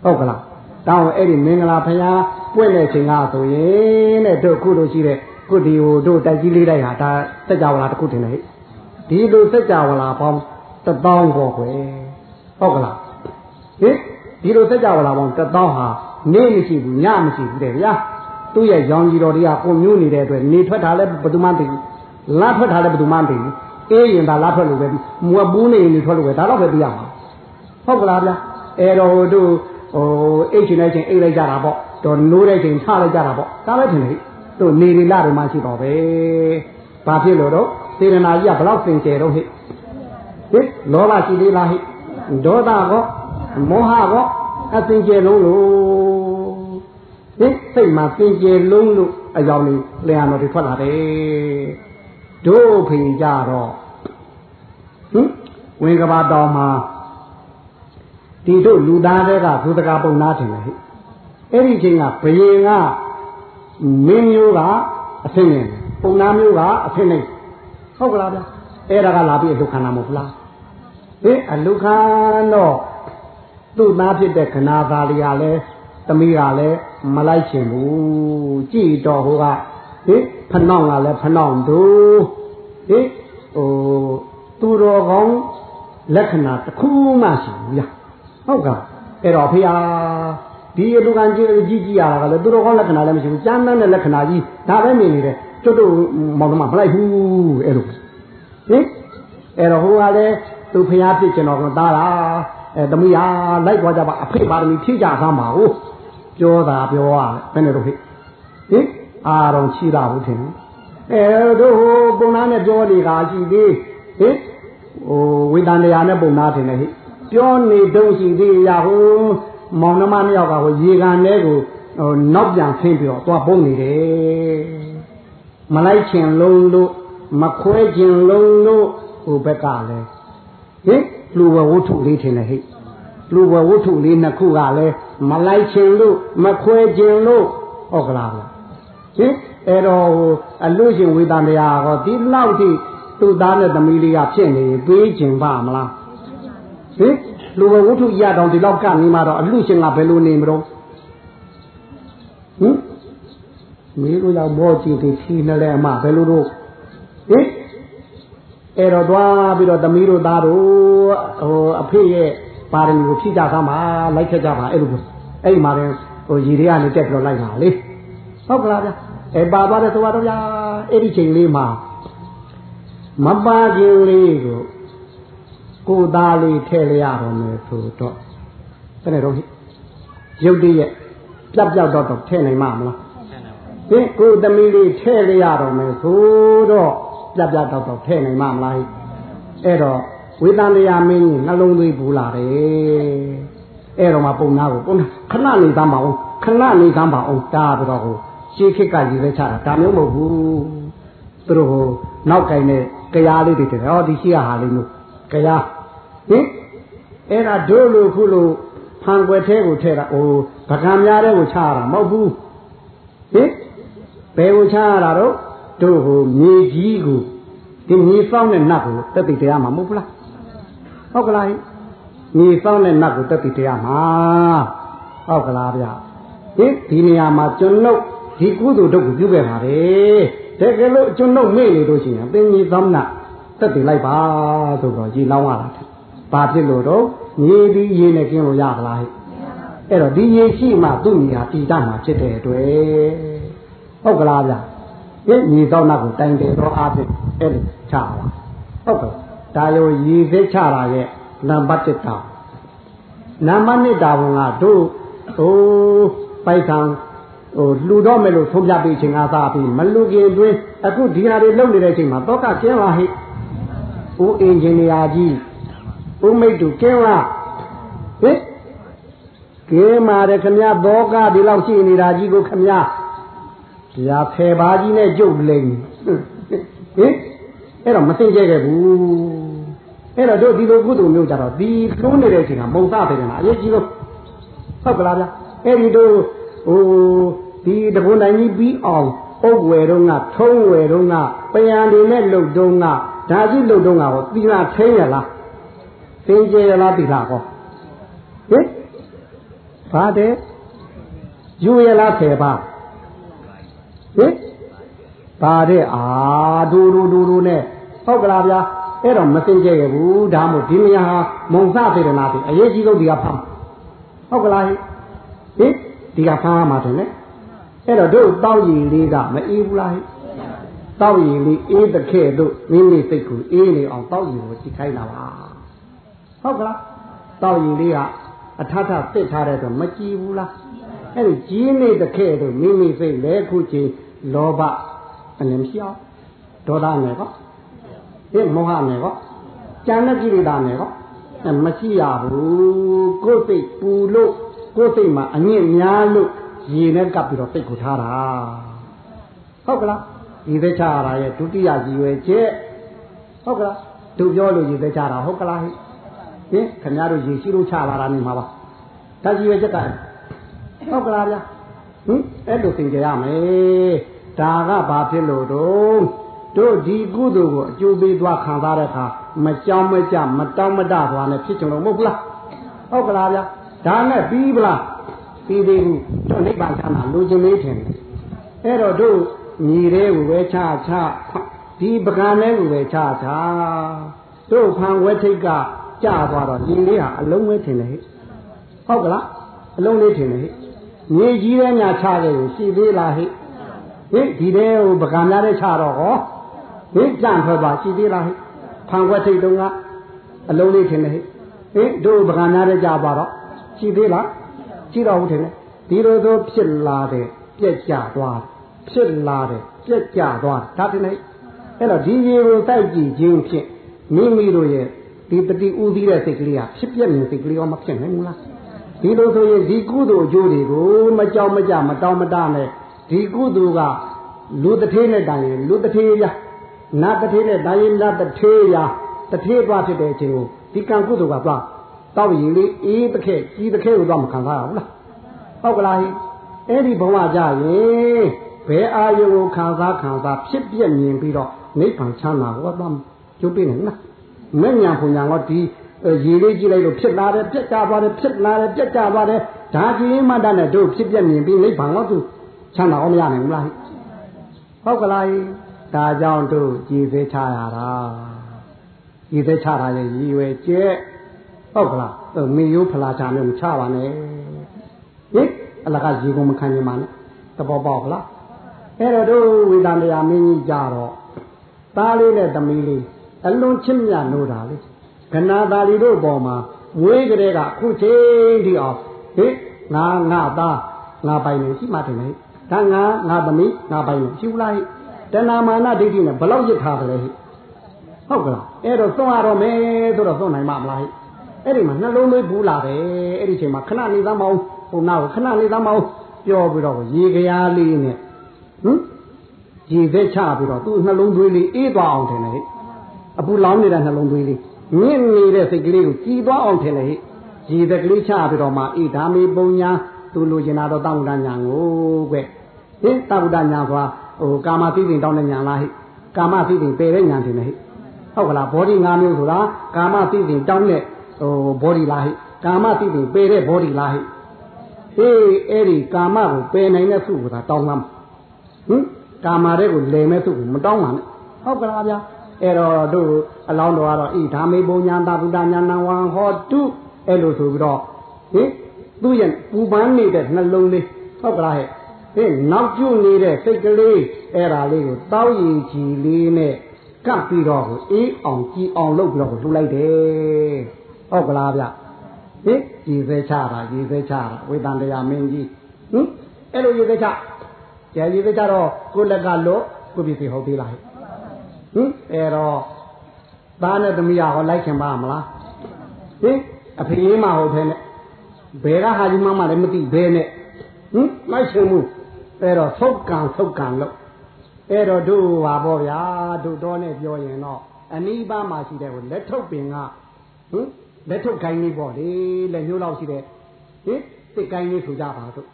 ဟုတ်ကလားတောင်းအဲ့ဒီမင်္ဂလာဖျားပွင့်တဲ့ချိန်ကဆိုရင်တဲ့တို့ခုလိုရှိတဲ့ ခုဒီဟိုတို့တိုက်ကြီးလေးတိုက်ဟာဒါစက်ကြဝဠာတစ်ခုတင်တယ်ဒီလိုစက်ကြဝဠာပေါင်း1000ပေါ့ကွယ်ဟုတ်ကလားဟင်ဒီလိုစက်ကြဝဠာပေါင်း1000ဟာနေမရှိဘူးညမရှိဘူးတဲ့ဗျာသူ့ရဲ့ရောင်ကြီးတော်တွေကကိုမျိုးနေတဲ့အတွက်နေထွက်တာလည်းဘယ်သူမှမသိဘူးလမ်းထွက်တာလည်းဘယ်သူမှမသိဘူးအေးရင်ဒါလမ်းထွက်လို့ပဲမွက်ပူးနေရင်နေထွက်လို့ပဲဒါတော့ပဲပြရမှာဟုတ်ကလားဗျာအဲတော့ဟိုတို့ဟိုအိတ်ချင်တဲ့ချင်းအိတ်လိုက်ကြတာပေါ့တော့နိုးတဲ့ချင်းချလိုက်ကြတာပေါ့ဒါလည်းထင်တယ် တို့နေရီလာတွေမှရှိတော့ပဲဘာဖြစ်လို့တော့စေရနာကြီးကဘလောက်စင်ကြယ်တော့ဟိဟိလောဘရှိသေးလားဟိဒေါသကောမောဟကောအစင်ကြယ်လုံးလို့ဟိစိတ်မှာစင်ကြယ်လုံးလို့အကြောင်းလေးလျှာတော်တွေထွက်လာတယ်တို့ဖေကြတော့ဟင်ဝင်ကဘာတော်မှာဒီတို့လူသားတွေကသုတကပုံနာထင်တယ်ဟိအဲ့ဒီချိန်ကဘယင်က မင်းမျိုးကအဆင်းနေပုံနာမျိုးကအဆင်းနေဟုတ်ကလားဗျအဲ့ဒါကလာပြီးအလုခန္ဓာမဟုတ်လားဟင်အလုခန္တော့သူ့သားဖြစ်တဲ့ခနာသားလေးကလည်းသမီးကလည်းမလိုက်ချင်ဘူးကြည်တော်ဟိုကဟင်ဖနှောင်းကလည်းဖနှောင်းတို့ဟင်ဟိုသူတော်ကောင်းလက္ခဏာတစ်ခုမှရှိဘူးလားဟုတ်ကဲ့အဲ့တော့ဖေဟာ ဒီလူကန်ကြီးကြီးကြီးရတာကလည်းသူတော်ကောင်းလက္ခဏာလည်းမရှိဘူးကျမ်းမ်းတဲ့လက္ခဏာကြီးဒါပဲမြင်နေတယ်ကျွတ်တို့မောင်နှမမလိုက်ဘူးအဲ့လိုဟင်အဲ့တော့ဟိုကလည်းသူဖျားဖြစ်ကျွန်တော်ကသားလားအဲသမီးဟာလိုက်သွားကြပါအဖေပါရမီဖြည့်ကြသမ်းပါဟုတ်ပြောတာပြောရဘယ်နဲ့တော့ဟိဟင်အာရုံရှိတာဘူးထင်အဲတို့ဟိုပုံနာနဲ့ပြောနေတာရှိသေးဟင်ဟိုဝေဒန်တရားနဲ့ပုံနာထင်တယ်ဟိပြောနေတုံးရှိသေးရဟို မောင်နှမနှစ်ယောက်ကဟိုရေကန်ထဲကိုဟိုနောက်ပြန်ဆင်းပြီးတော့သွားပုံနေတယ်မလိုက်ချင်လုံးလို့မခွဲချင်လုံးလို့ဟိုဘက်ကလည်းဟင်လူဝဝတ္ထုလေးထင်တယ်ဟိလူဝဝတ္ထုလေးနှစ်ခုကလည်းမလိုက်ချင်လို့မခွဲချင်လို့ဟုတ်ကလားဟင်အဲ့တော့ဟိုအလို့ရှင်ဝေဒန်တရားဟောဒီလောက်ထိသူ့သားနဲ့သမီးလေးကဖြစ်နေပေးချင်ပါမလားဟင် လူဝဝတ္ထုရတော့ဒီလောက်ကနေမှတော့အလို့ရှင်ကဘယ်လိုနေမလို့ဟင်မင်းတို့ရောက်မောကြည့်ဒီဖြီးနေလဲအမဘယ်လိုတော့ဟင်အဲ့တော့သွားပြီးတော့သမီးတို့သားတို့ဟိုအဖေရဲ့ပါရမီကိုဖြည့်ကြသမှာလိုက်ခဲ့ကြပါအဲ့လိုအဲ့ဒီမှာ then ဟိုရေတွေကနေတက်ပြီးတော့လိုက်ပါလေဟုတ်ကလားဗျအဲပါသွားတယ်ဆိုတော့ဗျာအဲ့ဒီချိန်လေးမှာမပါခြင်းလေးကို ကိုသားလေးထည့်လိုက်ရတော့မယ်ဆိုတော့ဘယ်နဲ့တော့ရုပ်တည်းရဲ့ပြက်ပြောက်တော့တော့ထည့်နိုင်မှာမလားဟင်ကိုသမီးလေးထည့်လိုက်ရတော့မယ်ဆိုတော့ပြပြတော့တော့ထဲနိုင်မှာမလားအဲ့တော့ဝေတန်တရားမင်းကြီးနှလုံးသွေးပူလာတယ်အဲ့တော့မှပုံနာကိုပုံနာခဏနေသမ်းပါအောင်ခဏနေသမ်းပါအောင်တားပြီးတော့ဟိုရှေးခေတ်ကရည်ပဲချတာဒါမျိုးမဟုတ်ဘူးသူတို့ဟိုနောက်ကင်တဲ့ကြားလေးတွေတဲ့ဟောဒီရှိရဟာလေးမျိုးကြား ဟင်အဲ့ဒါတို့လိုခုလိုဖန်ွယ်ထဲကိုထဲတာဟိုဗကံများတဲ့ကိုချရတာမဟုတ်ဘူးဟင်ဘယ်ကိုချရတာတော့တို့ဟိုမြေကြီးကိုဒီမြေဆောင်တဲ့နတ်ကိုတက်တိတရားမှာမဟုတ်ဘူးလားဟုတ်ကလားမြေဆောင်တဲ့နတ်ကိုတက်တိတရားမှာဟုတ်ကလားဗျဟင်ဒီနေရာမှာကျွန်ုပ်ဒီကုသိုလ်တုတ်ကိုပြုခဲ့ပါတယ်တကယ်လို့ကျွန်ုပ်မေ့နေလို့ရှိရင်ပင်မြေဆောင်နတ်တက်တိလိုက်ပါဆိုတော့ကြီးလောင်းရတာ ဘာဖြစ်လို့တော့မြေပြီးရေနဲ့ကျင်းလို့ရသလားဟဲ့အဲ့တော့ဒီရေရှိမှသူ့မြေဟာတည်တတ်မှာဖြစ်တဲ့အတွက်ဟုတ်ကလားဗျဟင်ညီသောနောက်ကိုတိုင်တယ်တော့အားဖြင့်အဲ့လိုချတာဟုတ်ကဲ့ဒါရောရည်သေးချတာရဲ့နံပါတ်1တာနံပါတ်2တာဝန်ကတို့ဟိုပိုက်ဆံဟိုလှူတော့မယ်လို့ဆုံးဖြတ်ပြီးချိန်ကစားပြီးမလူခင်တွင်အခုဒီဟာတွေလုပ်နေတဲ့အချိန်မှာတော့ကကျင်းလာဟိဦးအင်ဂျင်နီယာကြီး ဦးမိတ်တူကျင်းလာဟင်ကင်းပါတယ်ခမရဘောကဒီလောက်ရှိနေတာကြီးကိုခမရရာဖယ်ပါကြီးနဲ့ကြုတ်လိမ့်ဟင်အဲ့တော့မသိကြခဲ့ဘူးအဲ့တော့တို့ဒီလိုကုသိုလ်မျိုးကြတော့ဒီသုံးနေတဲ့အချိန်ကမုံသားတယ်ကအရေးကြီးလို့ဟုတ်ကလားဗျအဲ့ဒီတို့ဟိုဒီတဘုံတိုင်းကြီးပြီးအောင်အုပ်ဝယ်တော့ကထုံးဝယ်တော့ကပယံတွေနဲ့လှုပ်တော့ကဒါကြီးလှုပ်တော့ကဟောသီလထိရလား သင်ကျေရလားသီလဟောဟင်ဘာတဲ့ယူရလားဖယ်ပါဟင်ပါတဲ့အာဒူဒူဒူဒူနဲ့ဟုတ်ကလားဗျာအဲ့တော့မသိကြရဘူးဒါမို့ဒီမယာဟာမုံစစေတနာပြီအရေးကြီးဆုံးဒီကဖမ်းဟုတ်ကလားဟင်ဒီကဖမ်းမှာတယ်လေအဲ့တော့တို့တောက်ရည်လေးကမအေးဘူးလားဟင်တောက်ရည်လေးအေးတဲ့ခဲ့တို့မိမိစိတ်ကိုအေးနေအောင်တောက်ရည်ကိုကြည့်ခိုင်းတာပါ ဟုတ်ကလားတောက်ရည်လေးကအထထသစ်ထားတဲ့တော့မကြည့်ဘူးလားအဲ့ဒီကြီးနေတဲ့ခဲ့တို့မိမိစိတ်လဲခုချင်းလောဘအလည်းမရှိအောင်ဒေါသနဲ့ကောဒီမောဟနဲ့ကောကြံတဲ့ကိလေသာနဲ့ကောမရှိရဘူးကိုယ်စိတ်ပူလို့ကိုယ်စိတ်မှာအညစ်များလို့ရေနဲ့ကပ်ပြီးတော့စိတ်ကိုထားတာဟုတ်ကလားဒီသက်ချရတာရဲ့ဒုတိယရည်ရွယ်ချက်ဟုတ်ကလားသူပြောလို့ရည်သက်ချတာဟုတ်ကလားဟ င်ခင်ဗျားတို့ရေရှိလို့ချလာတာနေမှာပါဒါရည်ရွယ်ချက်ကဟုတ်ကလားဗျာဟင်အဲ့လိုသင်ကြရမယ်ဒါကဘာဖြစ်လို့တော့တို့ဒီကုသိုလ်ကိုအကျိုးပေးသွားခံစားတဲ့အခါမကြောင်းမကြမတောင်းမတသွားနဲ့ဖြစ်ကြလို့မဟုတ်ဘူးလားဟုတ်ကလားဗျာဒါနဲ့ပြီးပလားပြီးသေးဘူးတို့နိဗ္ဗာန်ချမ်းသာလူချင်းလေးထင်တယ်အဲ့တော့တို့ညီတဲ့ကိုပဲချချဒီပကံနဲ့ကိုပဲချချတို့ဖန်ဝဲထိတ်က ကြာသွားတော့ညီလေးဟာအလုံးဝဲထင်တယ်ဟဲ့ဟုတ်ကလားအလုံးလေးထင်တယ်ဟဲ့မြေကြီးတဲ့ညာချခဲ့ရင်ရှိသေးလားဟဲ့ဟိဒီတဲ့ဟိုပကံများတဲ့ချတော့ဟောဟိကြံထွက်ပါရှိသေးလားဟဲ့ဖန်ဝဲထိတ်တုန်းကအလုံးလေးထင်တယ်ဟဲ့ဟိတို့ပကံများတဲ့ကြာပါတော့ရှိသေးလားရှိတော့ဘူးထင်တယ်ဒီလိုသောဖြစ်လာတဲ့ပြက်ကြသွားဖြစ်လာတဲ့ပြက်ကြသွားဒါထင်တယ်အဲ့တော့ဒီရေကိုတိုက်ကြည့်ခြင်းဖြင့်မိမိတို့ရဲ့ ဒီပฏิဥသီးတဲ့စိတ်ကလေးဟာဖြစ်ပြနေစိတ်ကလေးရောမဖြစ်နိုင်ဘူးလားဒီလိုဆိုရင်ဒီကုသိုလ်အကျိုးတွေကိုမကြောက်မကြမတောင်းမတနဲ့ဒီကုသိုလ်ကလူတထေးနဲ့တိုင်ရင်လူတထေးရနတ်တထေးနဲ့တိုင်ရင်နတ်တထေးရတထေးသွားဖြစ်တဲ့အချိန်ကိုဒီကံကုသိုလ်ကသွားတောက်ရင်လေးအေးတစ်ခဲကြီးတစ်ခဲကိုတော့မခံစားရဘူးလားဟုတ်ကလားအဲ့ဒီဘဝကြရင်ဘယ်အာယုကိုခံစားခံစားဖြစ်ပြမြင်ပြီးတော့နိဗ္ဗာန်ချမ်းသာကိုတော့ကျုပ်ပြနေလား မဲ့ညာဖွညာတော့ဒီရေလေးကြည့်လိုက်လို့ဖြစ်လာတယ်ပြက်ကြသွားတယ်ဖြစ်လာတယ်ပြက်ကြသွားတယ်ဒါကြည့်မှတတ်တဲ့တို့ဖြစ်ပြမြင်ပြီးနိဗ္ဗာန်တော့သူချမ်းသာအောင်မရနိုင်ဘူးလားဟုတ်ကလားဒါကြောင့်တို့ကြည်သေးချရတာကြည်သေးချတာရဲ့ရည်ရွယ်ကျဲဟုတ်ကလားမေယိုးဖလာချာမျိုးမချပါနဲ့ဟင်အလကရေကုန်မခံနိုင်ပါနဲ့တဘောပေါက်လားအဲ့တော့တို့ဝေဒန်တရားမင်းကြီးကြတော့သားလေးနဲ့သမီးလေး အလွန်ချစ်မြတ်လို့တာလေခဏသားလီတို့ပေါ်မှာမွေးကလေးကအခုချိန်ဒီအောင်ဟိငါငါသားငါပိုင်နေရှိမှတယ်လေဒါငါငါသမီးငါပိုင်နေရှိဘူးလားတဏမာနဒိဋ္ဌိနဲ့ဘလောက်ရစ်ထားတယ်လေဟုတ်ကလားအဲ့တော့သွန်ရတော့မယ်ဆိုတော့သွန်နိုင်မှာမလားအဲ့ဒီမှာနှလုံးသွေးဘူးလာတယ်အဲ့ဒီချိန်မှာခဏနေသားမအောင်ဟိုနောက်ခဏနေသားမအောင်ပြောပြီးတော့ရေကြရားလေးနဲ့ဟမ်ရေသက်ချပြီးတော့သူ့နှလုံးသွေးလေးအေးသွားအောင်တယ်လေ အပူလောင်းနေတဲ့နှလုံးသွေးလေးမြင့်နေတဲ့စိတ်ကလေးကိုကြည်သွားအောင်ထင်လေဟိရေသက်ကလေးချပြီးတော့မှအေးဒါမေပုံညာသူလိုချင်တာတော့တောင်းတညာကိုကွဟင်တောင်းတညာဆိုတာဟိုကာမသိသိတောင်းတဲ့ညာလားဟိကာမသိသိပယ်တဲ့ညာထင်လေဟိဟုတ်ကလားဘောဓိ၅မျိုးဆိုတာကာမသိသိတောင်းတဲ့ဟိုဘောဓိလားဟိကာမသိသိပယ်တဲ့ဘောဓိလားဟိအေးအဲ့ဒီကာမကိုပယ်နိုင်တဲ့သူ့ကတောင်းမှာဟင်ကာမတဲ့ကိုလယ်မဲ့သူ့ကိုမတောင်းပါနဲ့ဟုတ်ကလားဗျာ အဲ့တော့တို့အလောင်းတော်ကတော့ဣဓာမေပုံညာတာဗုဒ္ဓညာနံဝံဟောတုအဲ့လိုဆိုပြီးတော့ဟင်သူ့ရဲ့ပူပန်းနေတဲ့နှလုံးလေးဟုတ်ကလားဟဲ့ဟင်နောက်ကျွနေတဲ့စိတ်ကလေးအဲ့ဒါလေးကိုတောက်ရည်ကြည်လေးနဲ့ကပ်ပြီးတော့အေးအောင်ကြည်အောင်လုပ်ပြီးတော့လှူလိုက်တယ်ဟုတ်ကလားဗျဟင်ကြည်သေးချတာကြည်သေးချတာဝေတန်တရားမင်းကြီးဟင်အဲ့လိုကြည်သေးချကြည်သေးချတော့ကိုလက်ကလို့ကိုပြစီဟုတ်သေးလားဟဲ့ ဟင်အဲ့တော့သားနဲ့သမီးကဟောလိုက်ခင်ပါမလားဟင်အဖေးမဟုတ်သေးနဲ့ဘယ်ကဟာကြီးမှမလည်းမသိဘဲနဲ့ဟင်လိုက်ရှင်မှုအဲ့တော့သုတ်ကံသုတ်ကံလို့အဲ့တော့တို့ပါပေါ့ဗျာတို့တော့နဲ့ပြောရင်တော့အနိဗ္ဗာန်မှာရှိတဲ့ဟိုလက်ထုတ်ပင်ကဟင်လက်ထုတ်ကိုင်းလေးပေါ့လေလက်ညှိုးလောက်ရှိတဲ့ဟင်စစ်ကိုင်းလေးဆိုကြပါစို့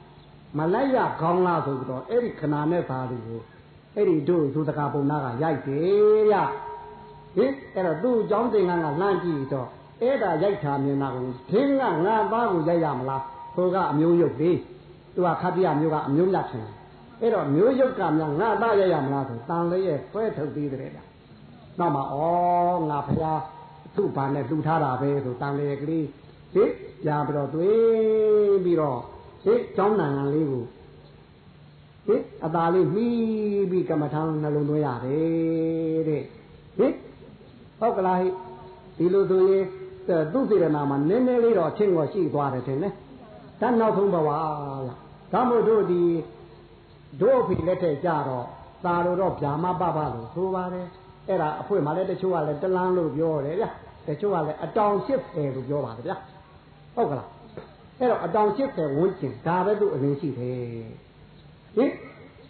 မလိုက်ရခေါင်းလားဆိုပြီးတော့အဲ့ဒီခနာနဲ့သာလူကို အဲ့ဒီတို့သုတကပုံနာကရိုက်တယ်ရဟင်အဲ့တော့သူ့အကြောင်းသင်္ကန်းကလှမ်းကြည့်တော့အဲ့ဒါရိုက်ထားမြင်တာကိုခင်းကငါသားကိုရိုက်ရမလားဆိုကအမျိုးရုပ်လေးသူကခတိယမျိုးကအမျိုးလက်ထင်အဲ့တော့မျိုးရုပ်ကများငါသားရိုက်ရမလားဆိုတန်လေးရဲ့ဆွဲထုတ်သေးတယ်ဗျနောက်မှဩငါဖျားသူ့ဘာနဲ့လှူထားတာပဲဆိုတန်လေးကလေးဟိကြာပြီးတော့တွေးပြီးတော့ဟိကျောင်းနိုင်ငံလေးကို ဟိအตาလေးမှီးပြီးကမ္မထာနှလုံးသွင်းရတယ်တဲ့ဟိဟုတ်ကလားဟိဒီလိုဆိုရင်သူ့စေတနာမှာနည်းနည်းလေးတော့ချင်းကိုရှိသွားတယ်ထင်တယ်။ဒါနောက်ဆုံးဘဝလား။ဒါမို့တို့ဒီတို့အဖေလက်ထက်ကြတော့သာလို့တော့ဗျာမပပလို့ဆိုပါတယ်။အဲ့ဒါအဖွင့်မှာလည်းတချို့ကလည်းတလန်းလို့ပြောတယ်ဗျ။တချို့ကလည်းအတောင်80လို့ပြောပါတယ်ဗျ။ဟုတ်ကလား။အဲ့တော့အတောင်80ဝန်းကျင်ဒါပဲသူ့အရင်းရှိတယ်။ ဟင်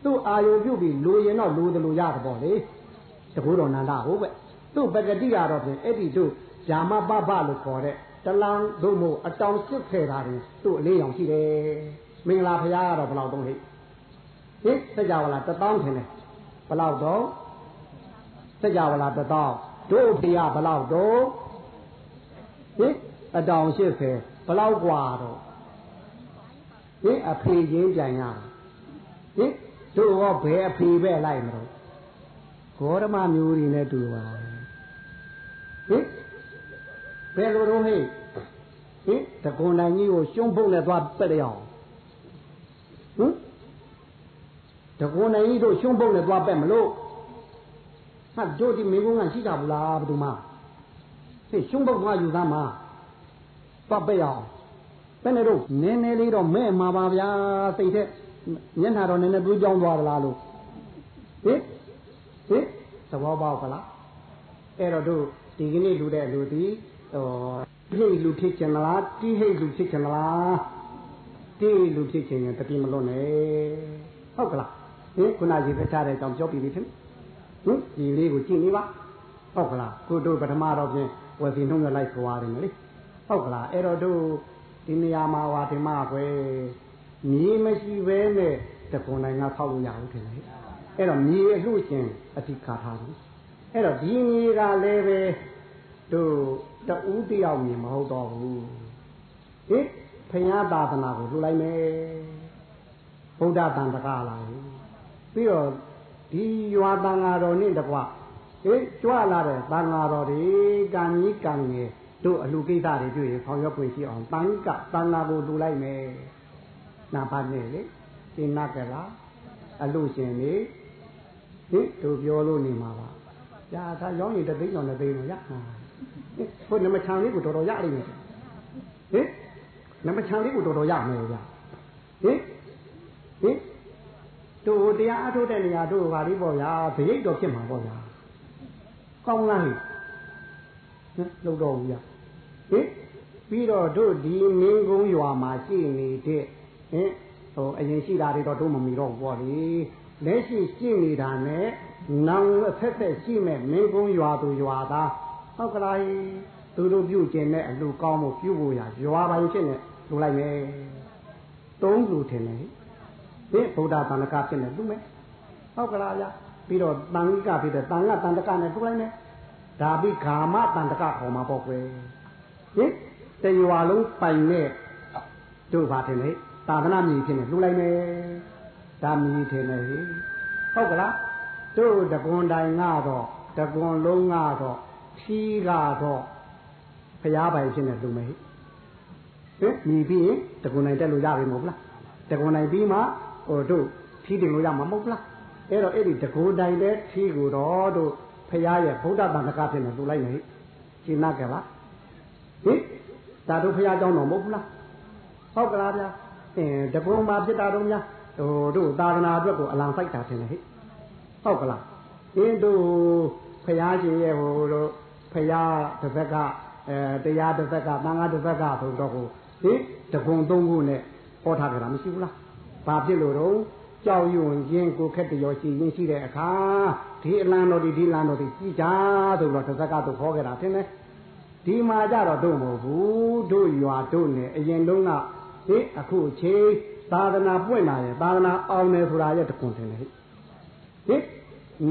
သူ့အာယုံပြုတ်ပြီးလိုရင်တော့လိုတယ်လို့ရတယ်ပေါ့လေ။တကူတော်နန္ဒဟုတ်ပဲ။သူ့ပဂတိကတော့ဖြင့်အဲ့ဒီတို့ဇာမပပလို့ခေါ်တဲ့တလန်းတို့မို့အတောင်စစ်ခဲ့တာတွေသူ့အလေးရောင်ရှိတယ်မင်္ဂလာဖရာကတော့ဘယ်လောက်တုံးဟိဟင်စကြဝဠာတပေါင်းထင်တယ်ဘယ်လောက်တော့စကြဝဠာတပေါင်းတို့ဖေရဘယ်လောက်တော့ဟင်အတောင်80ဘယ်လောက်กว่าတော့ ဟင်အဖေချင်းပြန်ရဟင် တို့ရောဘယ်အဖေပဲလိုက်မလို့ဂေါရမမျိုးတွေနဲ့တူပါဟင်ဘယ်လိုတော့ဟဲ့ဟင်တကွန်တိုင်းကြီးကိုရှုံးဖုံးနဲ့သွားပက်ရအောင်ဟင်တကွန်တိုင်းကြီးတို့ရှုံးဖုံးနဲ့သွားပက်မလို့ဟာတို့ဒီမိကုန်းကရှိကြဘူးလားဘယ်သူမှဟင်ရှုံးဖုံးသွားယူသားမှာသွားပက်ရအောင်ဘယ်နဲ့တော့နည်းနည်းလေးတော့မဲ့မှာပါဗျာစိတ်ထဲ မျက်နှာတော့နည်းနည်းတွေးကြောင်းသွားသလားလို့ဟင်ဟင်သဘောပေါက်လားအဲ့တော့တို့ဒီကနေ့လူတဲ့လူသည်ဟောဟိတ်လူဖြစ်ချင်မလားတိဟိတ်လူဖြစ်ချင်မလားတိလူဖြစ်ချင်ရင်တတိမလွတ်နဲ့ဟုတ်ကလားဟင်ခုနရေသက်ထားတဲ့အကြောင်းပြောပြီးပြီထင်ဟင်ဒီလေးကိုကြည့်နေပါဟုတ်ကလားကိုတို့ပထမတော့ဖြင့်ဝယ်စီနှုံးရလိုက်သွားတယ်မလေဟုတ်ကလားအဲ့တော့တို့ဒီနေရာမှာဝါဒီမှာကွယ် မြေမရှိပဲနဲ့တကွန်တိုင်းကဖောက်လို့ရဘူးထင်တယ်အဲ့တော့မြေအလှရှင်အဓိကထားဘူးအဲ့တော့ဒီမြေကလည်းပဲတို့တူးတယောက်မြင်မဟုတ်တော့ဘူးဟိဖယားသာသနာကိုလှူလိုက်မယ်ဗုဒ္ဓတန်တကလာပြီးတော့ဒီရွာတန်ဃာတော်နဲ့တကွဟိကြွလာတဲ့တန်ဃာတော်တွေကံကြီးကံငယ်တို့အလှကိစ္စတွေတွေ့ရင်ဆောင်ရွက်ပွင့်ရှိအောင်တန်ကတန်ဃာကိုလှူလိုက်မယ် နာပါနဲ့လေရှင်းနာကြလားအလှရှင်နေဟိတို့ပြောလို့နေမှာပါကြာသာရောင်းရင်တသိန်းတော်နဲ့သိန်းတော့ရမှာဟိုနမချံလေးကိုတော်တော်ရလိမ့်မယ်ဟင်နမချံလေးကိုတော်တော်ရမယ်ဗျဟင်ဟင်တို့တရားအထုတ်တဲ့နေရာတို့ဟာလေးပေါ့ဗျာဗရိတ်တော်ဖြစ်မှာပေါ့ဗျာကောင်းလားဟင်လုံတော်ဘူးဗျဟင်ပြီးတော့တို့ဒီမင်းကုန်းရွာမှာရှိနေတဲ့ ဟင်ဟိုအရင်ရှိတာတွေတော့တို့မမီတော့ဘူးပေါ့လေလက်ရှိရှိနေတာနဲ့နောင်အဆက်ဆက်ရှိမဲ့မင်းကုန်းရွာသူရွာသားဟုတ်ကလားသူတို့ပြုကျင်တဲ့အလူကောင်းမှုပြုဖို့ရရွာပိုင်းဖြစ်နေလူလိုက်မယ်သုံးလူထင်တယ်ဒီဗုဒ္ဓတန်တကဖြစ်နေလူမယ်ဟုတ်ကလားဗျပြီးတော့တန်ကဖြစ်တဲ့တန်ကတန်တကနဲ့လူလိုက်မယ်ဒါပြီးဂါမတန်တကခေါ်မှာပေါ့ကွယ်ဟင်တရွာလုံးပိုင်နဲ့တို့ပါတယ်လေ သာသနာမြေဖြစ်နေလှူလိုက်မယ်ဒါမြေထင်တယ်ဟုတ်ကလားတို့တကွန်တိုင်ကတော့တကွန်လုံးကတော့ဖြီးကတော့ဘုရားပိုင်ဖြစ်နေလှူမယ်ဟင်မြေပြီးတကွန်တိုင်တက်လို့ရပြီမဟုတ်လားတကွန်တိုင်ပြီးမှဟိုတို့ဖြီးတင်လို့ရမှာမဟုတ်လားအဲ့တော့အဲ့ဒီတကွန်တိုင်တဲ့ဖြီးကိုတော့တို့ဘုရားရဲ့ဗုဒ္ဓဘာသာဖြစ်နေလှူလိုက်မယ်ရှင်းနာကြပါဟင်ဒါတို့ဘုရားကြောင်းတော်မဟုတ်ဘူးလားဟုတ်ကလားဗျာ အင်းတကွန်မှာဖြစ်တာတော့များဟိုတို့သာသနာအတွက်ကိုအလံစိုက်တာထင်တယ်ဟဲ့ဟုတ်ကလားအင်းတို့ဖရာရှင်ရဲ့ဟိုတို့ဖရာတစ်သက်ကအဲတရားတစ်သက်ကသံဃာတစ်သက်ကဆိုတော့ကိုဟင်တကုံသုံးခုနဲ့ဟောထားကြတာမရှိဘူးလားဘာဖြစ်လို့တော့ကြောက်ရွံ့ခြင်းကိုခက်တရောရှိရင်ရှိတဲ့အခါဒီအလံတော်ဒီဒီလံတော်ဒီကြည်ကြဆိုတော့တစ်သက်ကသူဟောခဲ့တာထင်တယ်ဒီမှာကြတော့တို့မဟုတ်ဘူးတို့ရွာတို့နဲ့အရင်တုန်းက ဟင်အခုချိန်သာသနာပွင့်လာရင်သာသနာအောင်တယ်ဆိုတာရဲ့တကွန်ထင်တယ်ဟင်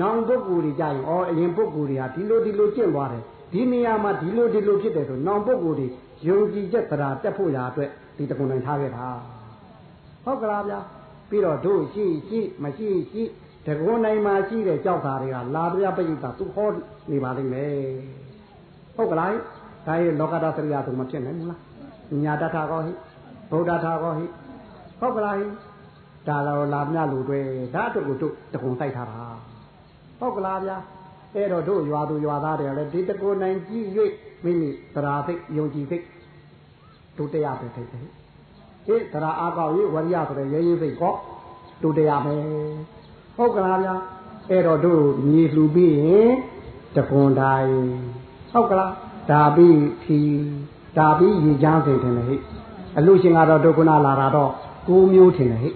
နောင်ပုဂ္ဂိုလ်တွေကြရင်ဩအရင်ပုဂ္ဂိုလ်တွေဟာဒီလိုဒီလိုကျင့်သွားတယ်ဒီနေရာမှာဒီလိုဒီလိုဖြစ်တယ်ဆိုနောင်ပုဂ္ဂိုလ်တွေယုံကြည်ချက်တရားတက်ဖို့ရာအတွက်ဒီတကွန်တိုင်ထားခဲ့တာဟုတ်ကလားဗျာပြီးတော့တို့ရှိရှိမရှိရှိတကွန်တိုင်မှာရှိတဲ့ကြောက်သားတွေကလာပြပရိသသူဟောနေပါလိမ့်မယ်ဟုတ်ကလားဒါရဲ့လောကတာစရိယာသူမဖြစ်နိုင်ဘူးလားညာတထာကောဟိ ဗုဒ္ဓထာကောဟိဟုတ်ကလားဒါတော့လာမြလူတွေဒါအတွက်ကိုတို့တကွန်တိုက်ထားတာဟုတ်ကလားဗျာအဲ့တော့တို့ရွာသူရွာသားတွေလည်းဒီတကူနိုင်ကြည့်၍မိမိသရာသိယုံကြည်သိတို့တရားပဲသိတယ်ဟေးသရာအားကောက်၍ဝရိယဆိုတဲ့ရဲရဲစိတ်ကောတို့တရားပဲဟုတ်ကလားဗျာအဲ့တော့တို့မြေလှူပြီးရင်တကွန်တိုင်းဟုတ်ကလားဒါပြီးဖြီဒါပြီးရေချမ်းစိတ်တယ်ဟဲ့ အလူရှင်ကတော့ဒုက္ခနာလာတာတော့၉မျိုးထင်တယ်ဟဲ့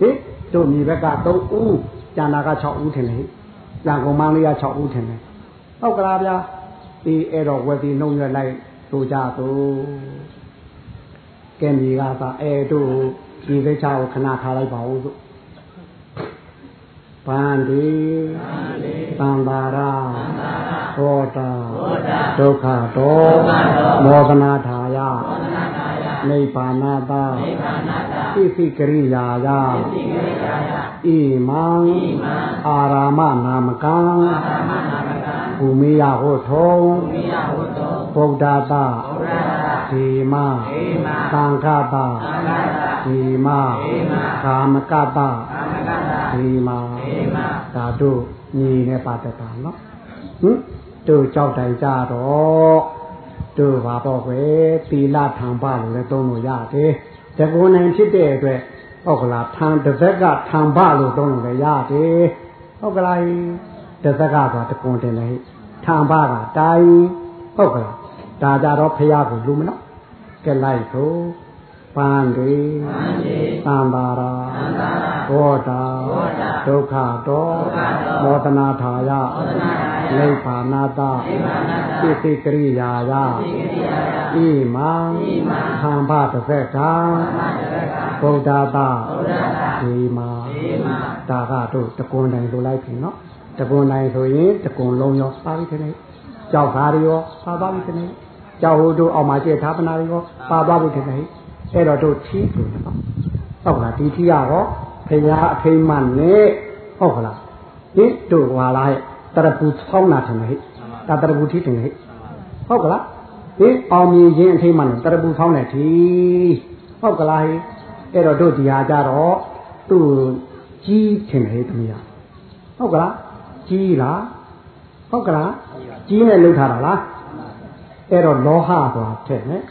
ဟေးတို့မြေဘက်က၃ဦးကျန်တာက6ဦးထင်တယ်ဟဲ့ကြံကုန်မန်းလေးက6ဦးထင်တယ်ဟုတ်ကလားဗျာအေးအဲ့တော့ဝယ်ပြီးနှုံရွက်လိုက်ဆိုကြသို့ကဲမြေကသာအဲတို့ဒီကိစ္စကိုခဏထားလိုက်ပါဦးလို့ဗန္ဒီသံပါရာဟောတာဒုက္ခတောမောကနာထာယ နိဗ္ဗာနတာနိဗ္ဗာနတာသိသိကရိယာယသိကိရိယာယဣမံဣမံအာရာမနာမကံအာရမနာမကံဘူမိယဟောထုံမိယဟုသောဗုဒ္ဓတာဘုရားတာဒီမဒေမသံဃတာသံဃာတာဒီမဒီမကာမကတာကာမကတာဒီမဒေမဒါတို့ညီနဲ့ပါတတ်တာနော်ဟင်တို့ကြောက်တိုင်ကြတော့ တို့ပါတော့ခွေသီလထံပါလို့လည်းသုံးလို့ရတယ်တကွန်နိုင်ဖြစ်တဲ့အတွက်ဟုတ်ကလားထံတစ်သက်ကထံပါလို့သုံးလို့လည်းရတယ်ဟုတ်ကလားတစ်သက်ကဆိုတကွန်တင်လေထံပါကတိုင်းဟုတ်ကလားဒါကြတော့ဖရာကိုလူမနော်ကဲလိုက်ဆိုပန်းတွေသံဃေသံပါရာသံဃာတာဘောတာဘောတာဒုက္ခတောဒုက္ခတောမောတနာထာယမောဒ နာတာယနိဗ္ဗာနတနိဗ္ဗာနတာသိသိကရိယာယသိကိရိယာယဣမံဣမံသံဃတစ်ဖက်ကံသမတရကဗုဒ္ဓတာဘုရားတာဒီမာဒေမဒါကတို့တကွန်တိုင်လိုလိုက်ပြီနော်တကွန်တိုင်ဆိုရင်တကွန်လုံးရောပါပြီခဏကြောက်ကားရောပါသွားပြီခဏကြောက်ဟိုတို့အောင်မှာကျက်ထားပနာရောပါသွားပြီခဏအဲ့တော့တို့ထီးဆိုနော်ဟုတ်လားဒီထီးကတော့ဖရာအထိမ့်မှနဲ့ဟုတ်ကလားဟင်တို့ဟွာလားရဲ့ တရပူဆောင်းတာထင်တယ်ဟဲ့ဒါတရပူထီးထင်တယ်ဟဲ့ဟုတ်ကလားဟင်အောင်မြင်ခြင်းအထိမ့်မှနဲ့တရပူဆောင်းတဲ့ထီးဟုတ်ကလားဟဲ့အဲ့တော့တို့ဒီဟာကြတော့သူ့ကြီးထင်တယ်ဟဲ့တမီးဟုတ်ကလားကြီးလားဟုတ်ကလားကြီးနဲ့လှုပ်ထားတာလားအဲ့တော့လောဟဆိုတာထည့်မယ်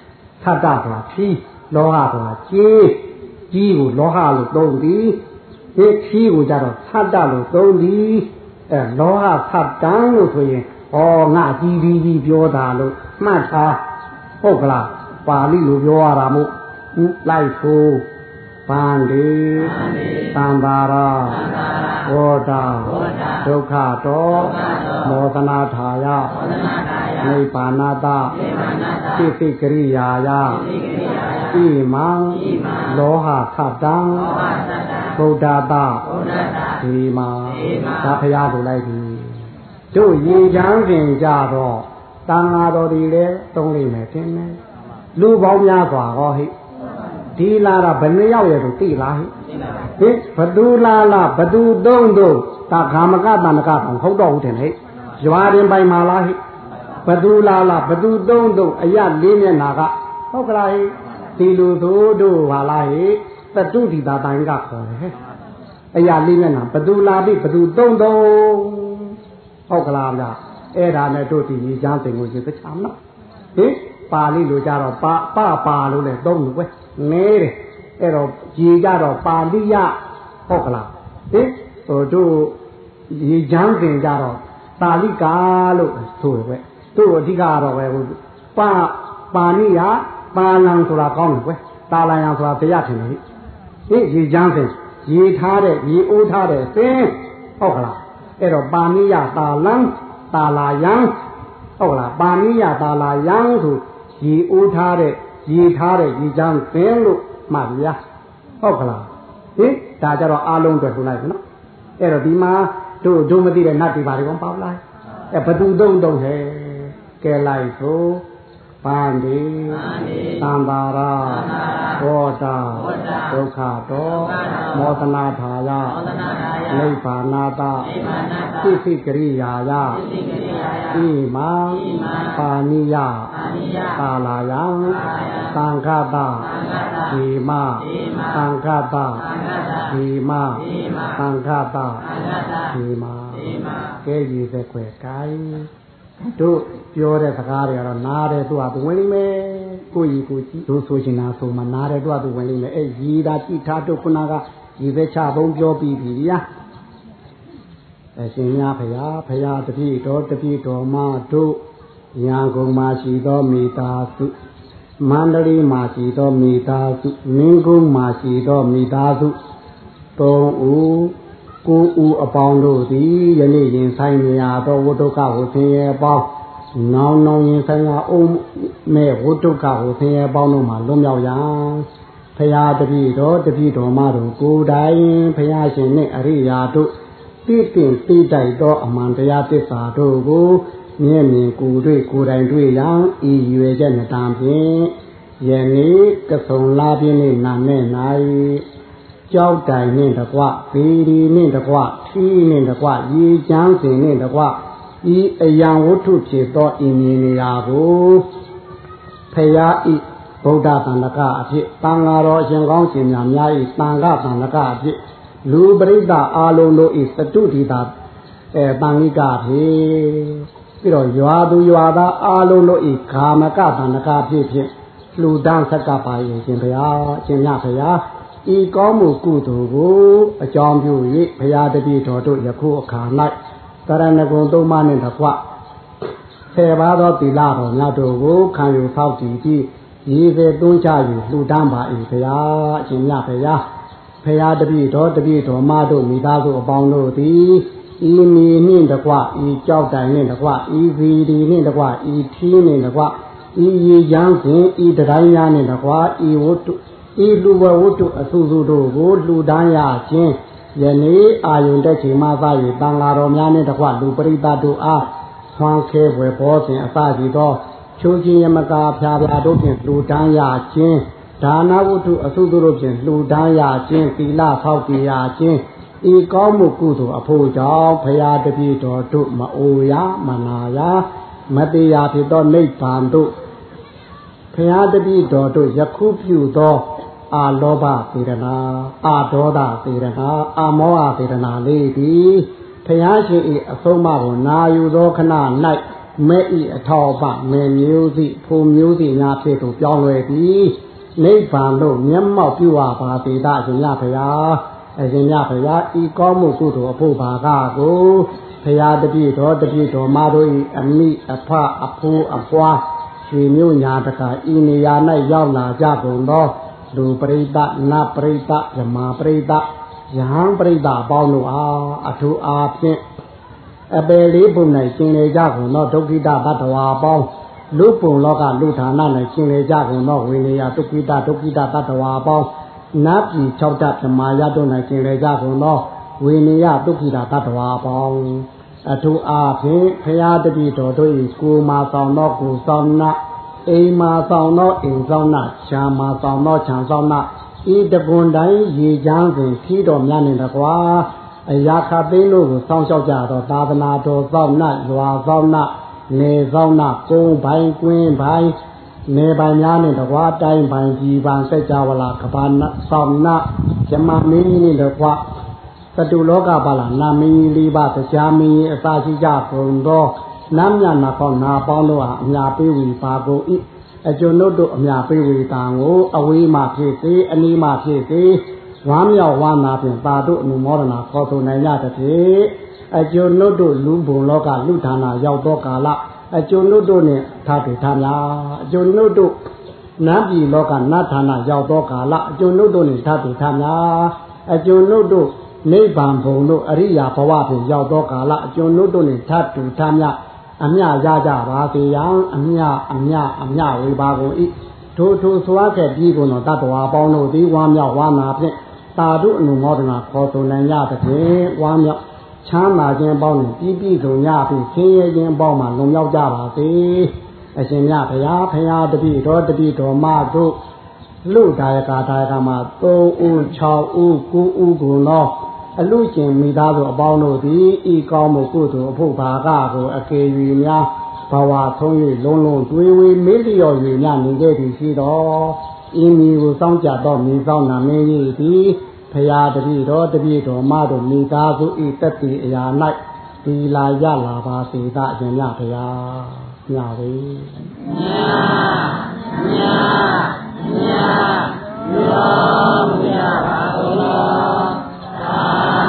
သတ္တဆိုတာထီးလောဟဆိုတာကြီးကြီးကိုလောဟလို့သုံးသည်ဒီထီးကိုကြတော့သတ္တလို့သုံးသည် အဲလောဟသတ္တံလို့ဆိုရင်ဩငါကြီးကြီးကြီးပြောတာလို့မှတ်ထားဟုတ်ကလားပါဠိလိုပြောရတာမို့ဟင်လိုက်ဆို ပန္တိသံသာရာဝေါတာဒုက္ခတောမောသနာထာယမောဒနာတာယနိဗ္ဗာနတနိဗ္ဗာနတာသိသိကရိယာယသိကိရိယာယဣမံလောဟသတ္တံဘောဟသတ္တဗုဒ္ဓတာဘုရားတာဒီမာဒီမာသာဖရာလိုလိုက်ပြီတို့ရေချမ်းခင်ကြတော့တန်ဃာတော်တွေလည်းသုံးလိမ့်မယ်တင်မယ်လူပေါင်းများစွာဟောဟိ ဒီလာတာဘယ်နှယောက်ရဲ့တို့သိလားဟိဟင်ဘသူလာလာဘသူသုံးတို့တာခါမကတန်ကတောင်ဟုတ်တော့ဟုတ်တယ်ဟဲ့ရွာရင်ပိုင်မာလားဟိဘသူလာလာဘသူသုံးတို့အရလေးမျက်နာကဟုတ်ကလားဟိဒီလိုသို့တို့ဟာလားဟိတတုဒီတာတိုင်းကခေါ်တယ်ဟဲ့အရလေးမျက်နာဘသူလာပြီဘသူသုံးတော့ဟုတ်ကလားဗျအဲ့ဒါနဲ့တို့ဒီကြီးချမ်းစင်ကိုရေပချမ်းနော်ဟင်ပါဠိလိုကြတော့ပါပပါလို့လည်းသုံးလို့ကွ ယ်နဲတယ်အဲ့တော့ရေကြတော့ပါဠိယဟုတ်ကလားဟင်ဟိုတို့ရေချမ်းစင်ကြတော့ပါဠိကာလို့ဆိုရကွယ်တို့အဓိကကတော့ပဲဟိုပါပါဏိယပါလံဆိုတာကောင်းတယ်ကွယ်တာလံယံဆိုတာတရားထင်တယ်ဟိဟင်ရေချမ်းစင်ရေထားတဲ့ရေအိုးထားတဲ့စင်ဟုတ်ကလားအဲ့တော့ပါဏိယတာလံတာလာယံဟုတ်ကလားပါဏိယတာလာယံဆိုရေအိုးထားတဲ့ ရေထားတဲ့ရေချမ်းစင်လို့မှတ်ဗျာဟုတ်ကလားဟင်ဒါကြတော့အားလုံးအတွက်ဆိုလိုက်ပြီနော်အဲ့တော့ဒီမှာတို့တို့မသိတဲ့နတ်တွေပါတွေကောပါလားအဲဘသူတုံးတုံးဟဲ့ကဲလိုက်ဆို ပန္တိသံပါရာဘောတာဒုက္ခတောမောသနာထာယမောဒနာတာယနိဗ္ဗာနတနိဗ္ဗာနတာသိသိကရိယာယသိကိရိယာယဣမံပါဏိယအာနိယကာလာယံသံဃတသံဃာတာဒီမသံဃတသံဃာတာဒီမဒီမသံဃတသံဃာတာဒီမဒီမကဲရည်သက်ွယ်ကိုင်း တို့ပြောတဲ့စကားတွေကတော့နားတယ်သူကသူဝင်လိမ့်မယ်ကိုကြီးကိုကြီးတို့ဆိုချင်တာဆိုမှနားတယ်သူကသူဝင်လိမ့်မယ်အဲ့ရည်တာကြည့်ထားတို့ခုနကရည်သက်ချဘုံပြောပြီးပြီဗျာအရှင်များဖရာဖရာတပည့်တော်တပည့်တော်မတို့ညာကုန်မှာရှိသောမိသားစုမန္တလေးမှာရှိသောမိသားစုမင်းကုန်းမှာရှိသောမိသားစုသုံးဦး ကိုယ်ဦးအပေါင်းတို့သည်ယနေ့ရင်ဆိုင်နေရသောဝတ္တုကကိုဆင်းရဲပေါင်းနောင်နောင်ရင်ဆိုင်ရာအုံးမဲ့ဝတ္တုကကိုဆင်းရဲပေါင်းတို့မှာလွတ်မြောက်ရန်ဖရာတပည့်တော်တပည့်တော်မတို့ကိုယ်တိုင်ဖရာရှင်နှင့်အရိယာတို့သိတင်သိတိုက်သောအမှန်တရားသစ္စာတို့ကိုမြဲမြင်ကိုယ်တွေ့ကိုယ်တိုင်တွေ့ရန်ဤရွယ်ချက်နဲ့တံဖြင့်ယနေ့ကဆုံလာပြင်းနေနာနဲ့နိုင် ကြောက်တိုင်နဲ့တကွဗီဒီနဲ့တကွထီးနဲ့တကွရေချမ်းစင်နဲ့တကွဤအယံဝတ္ထုဖြစ်သောဤမြင်နေရာကိုဖရာဤဗုဒ္ဓတန်တကအဖြစ်တန်ဃာတော်အရှင်ကောင်းရှင်များများဤတန်ခတန်တကအဖြစ်လူပရိသတ်အာလုံးတို့ဤစတုဒီတာအဲတန်ခိကဖြစ်ပြီးတော့ရွာသူရွာသားအာလုံးတို့ဤကာမကတန်တကဖြစ်ဖြစ်လူတန်းဆက်ကပါရင်ရှင်ဘုရားရှင်မြဘုရား ဤကောင်းမှုကုသိုလ်ကိုအကြောင်းပြု၍ဘုရားတပည့်တော်တို့ယခုအခါ၌တရဏဂုံသုံးပါးနှင့်တကွဆယ်ပါးသောသီလတော်များတို့ကိုခံယူဖောက်တည်ပြီးရည်စဲသွန်းချ၍လှူဒန်းပါ၏ဘုရားအရှင်မြဘုရားဘုရားတပည့်တော်တပည့်တော်မတို့မိသားစုအပေါင်းတို့သည်ဤမီနှင့်တကွဤကြောက်တိုင်နှင့်တကွဤဗီဒီနှင့်တကွဤထီးနှင့်တကွဤရေရန်စဉ်ဤတတိုင်းများနှင့်တကွဤဝတ္တု ဤလူဝဝတ္ထုအစုစုတို့ကိုလှူဒန်းရခြင်းယနေ့အာယုန်တက်ချိန်မှစ၍တန်ဃာတော်များနှင့်တကွလူပရိသတ်တို့အားဆွမ်းခဲဘွယ်ဘောစဉ်အစရှိသောချိုးခြင်းယမကာဖြာဖြာတို့ဖြင့်လှူဒန်းရခြင်းဒါနဝတ္ထုအစုစုတို့ဖြင့်လှူဒန်းရခြင်းသီလဖောက်တည်ရခြင်းဤကောင်းမှုကုသိုလ်အဖို့ကြောင့်ဖရာတပည့်တော်တို့မအိုရမနာရမတရားဖြစ်သောနိဗ္ဗာန်တို့ဖရာတပည့်တော်တို့ယခုပြုသော အာလောဘစေရနာအာဒေါသစေရနာအာမောဟစေရနာလေးသည်ဖရာရှင်၏အဆုံးအမကိုနာယူသောခဏ၌မဲ့ဤအထောက်ပမေမျိုးစီဖိုမျိုးစီများဖြစ်သူပြောင်းလဲသည်နိဗ္ဗာန်တို့မျက်မှောက်ပြုဝပါသေးတာရှင်ရဖရာအရှင်ရဖရာဤကောင်းမှုကုသိုလ်အဖို့ဘာကကိုဖရာတပြည့်တော်တပြည့်တော်မတို့ဤအမိအဖအဖိုးအပွားရှင်မျိုးညာတကဤနေရာ၌ရောက်လာကြကုန်သော လူပရိသတ်နတ်ပရိသတ်ဇမာပရိသတ်ယဟန်ပရိသတ်အပေါင်းတို့အားအထူးအားဖြင့်အပယ်လေးပုံ၌ရှင်လေကြကုန်သောဒုက္ခိတဘတ်တော်အပေါင်းလူပုံလောကလူဌာန၌ရှင်လေကြကုန်သောဝိနည်းဒုက္ခိတဒုက္ခိတဘတ်တော်အပေါင်းနတ်ပြည်၆တဓမ္မာရတို့၌ရှင်လေကြကုန်သောဝိနည်းဒုက္ခိတဘတ်တော်အပေါင်းအထူးအားဖြင့်ဖရာတပည့်တော်တို့၏ကိုမာဆောင်သောကိုဆောင်နာ အိမ်မာဆောင်သောအိမ်ဆောင်နာခြံမာဆောင်သောခြံဆောင်နာဤတပွန်တိုင်းရေချမ်းစဉ်ခီးတော်များနေတကွာအရာခသိန်းတို့ကိုစောင့်ရှောက်ကြတော့သာသနာတော်ဆောင်နာရွာဆောင်နာနေဆောင်နာကုန်းပိုင်းကွင်းပိုင်းနေပိုင်များနဲ့တကွာတိုင်းပိုင်ကြီးပန်စัจ java လာကဘာနာဆောင်နာဇမမင်းကြီးနဲ့တကွာသတုလောကပါလာနာမင်းကြီးလေးပါတရားမင်းကြီးအစာရှိကြကုန်သော နမ်းမြနာပေါင်းနာပေါင်းတို့ဟာအများပေးဝေပါကုန်၏အကျွန်ုပ်တို့အများပေးဝေတံကိုအဝေးမှဖြစ်စေအနီးမှဖြစ်စေဝမ်းမြောက်ဝမ်းသာဖြင့်ပါတို့အနုမောဒနာခေါ်ဆိုနိုင်ကြသဖြင့်အကျွန်ုပ်တို့လူဘုံလောကလူဌာနရောက်သောကာလအကျွန်ုပ်တို့နှင့်သာတေထာများအကျွန်ုပ်တို့နတ်ပြည်လောကနတ်ဌာနရောက်သောကာလအကျွန်ုပ်တို့နှင့်သာတေထာများအကျွန်ုပ်တို့နိဗ္ဗာန်ဘုံတို့အရိယာဘဝဖြင့်ရောက်သောကာလအကျွန်ုပ်တို့နှင့်သာတူထာများ အမြရကြပါစေရန်အမြအမြအမြဝေပါကုန်၏ထိုထိုစွာခဲ့ပြီးကုန်သောတတ္တဝါပေါင်းတို့သည်ဝါမြောက်ဝါနာဖြင့်တာတို့အနုမောဒနာခေါ်ဆိုနိုင်ကြသဖြင့်ဝါမြောက်ချမ်းသာခြင်းပေါင်းနဲ့ပြည့်ပြည့်စုံရပြီးဆင်းရဲခြင်းပေါင်းမှလုံရောက်ကြပါစေအရှင်မြဘုရားဖရာတပိတော်တပိတော်မတို့လူဒါယကာဒါယကာမှာ3ဦး6ဦး9ဦးကုန်သော အလူကျင်မိသားစုအပေါင်းတို့သည်ဤကောင်းမှုကုသိုလ်အဖို့ဘာကကိုအကေ၍များဘဝဆုံး၍လုံးလုံးတွေးဝေးမေးလျော်၍များနေခဲ့သည်ရှိတော်ဤမီကိုစောင့်ကြတော့မိဆောင်နာမင်းကြီးသည်ဖရာတပည့်တော်တပည့်တော်မတို့မိသားစုဤတက်တည်အရာ၌ဒီလာရလာပါစေသာအရှင်မြဖရာညပါညညညညရောမြပါ Amen.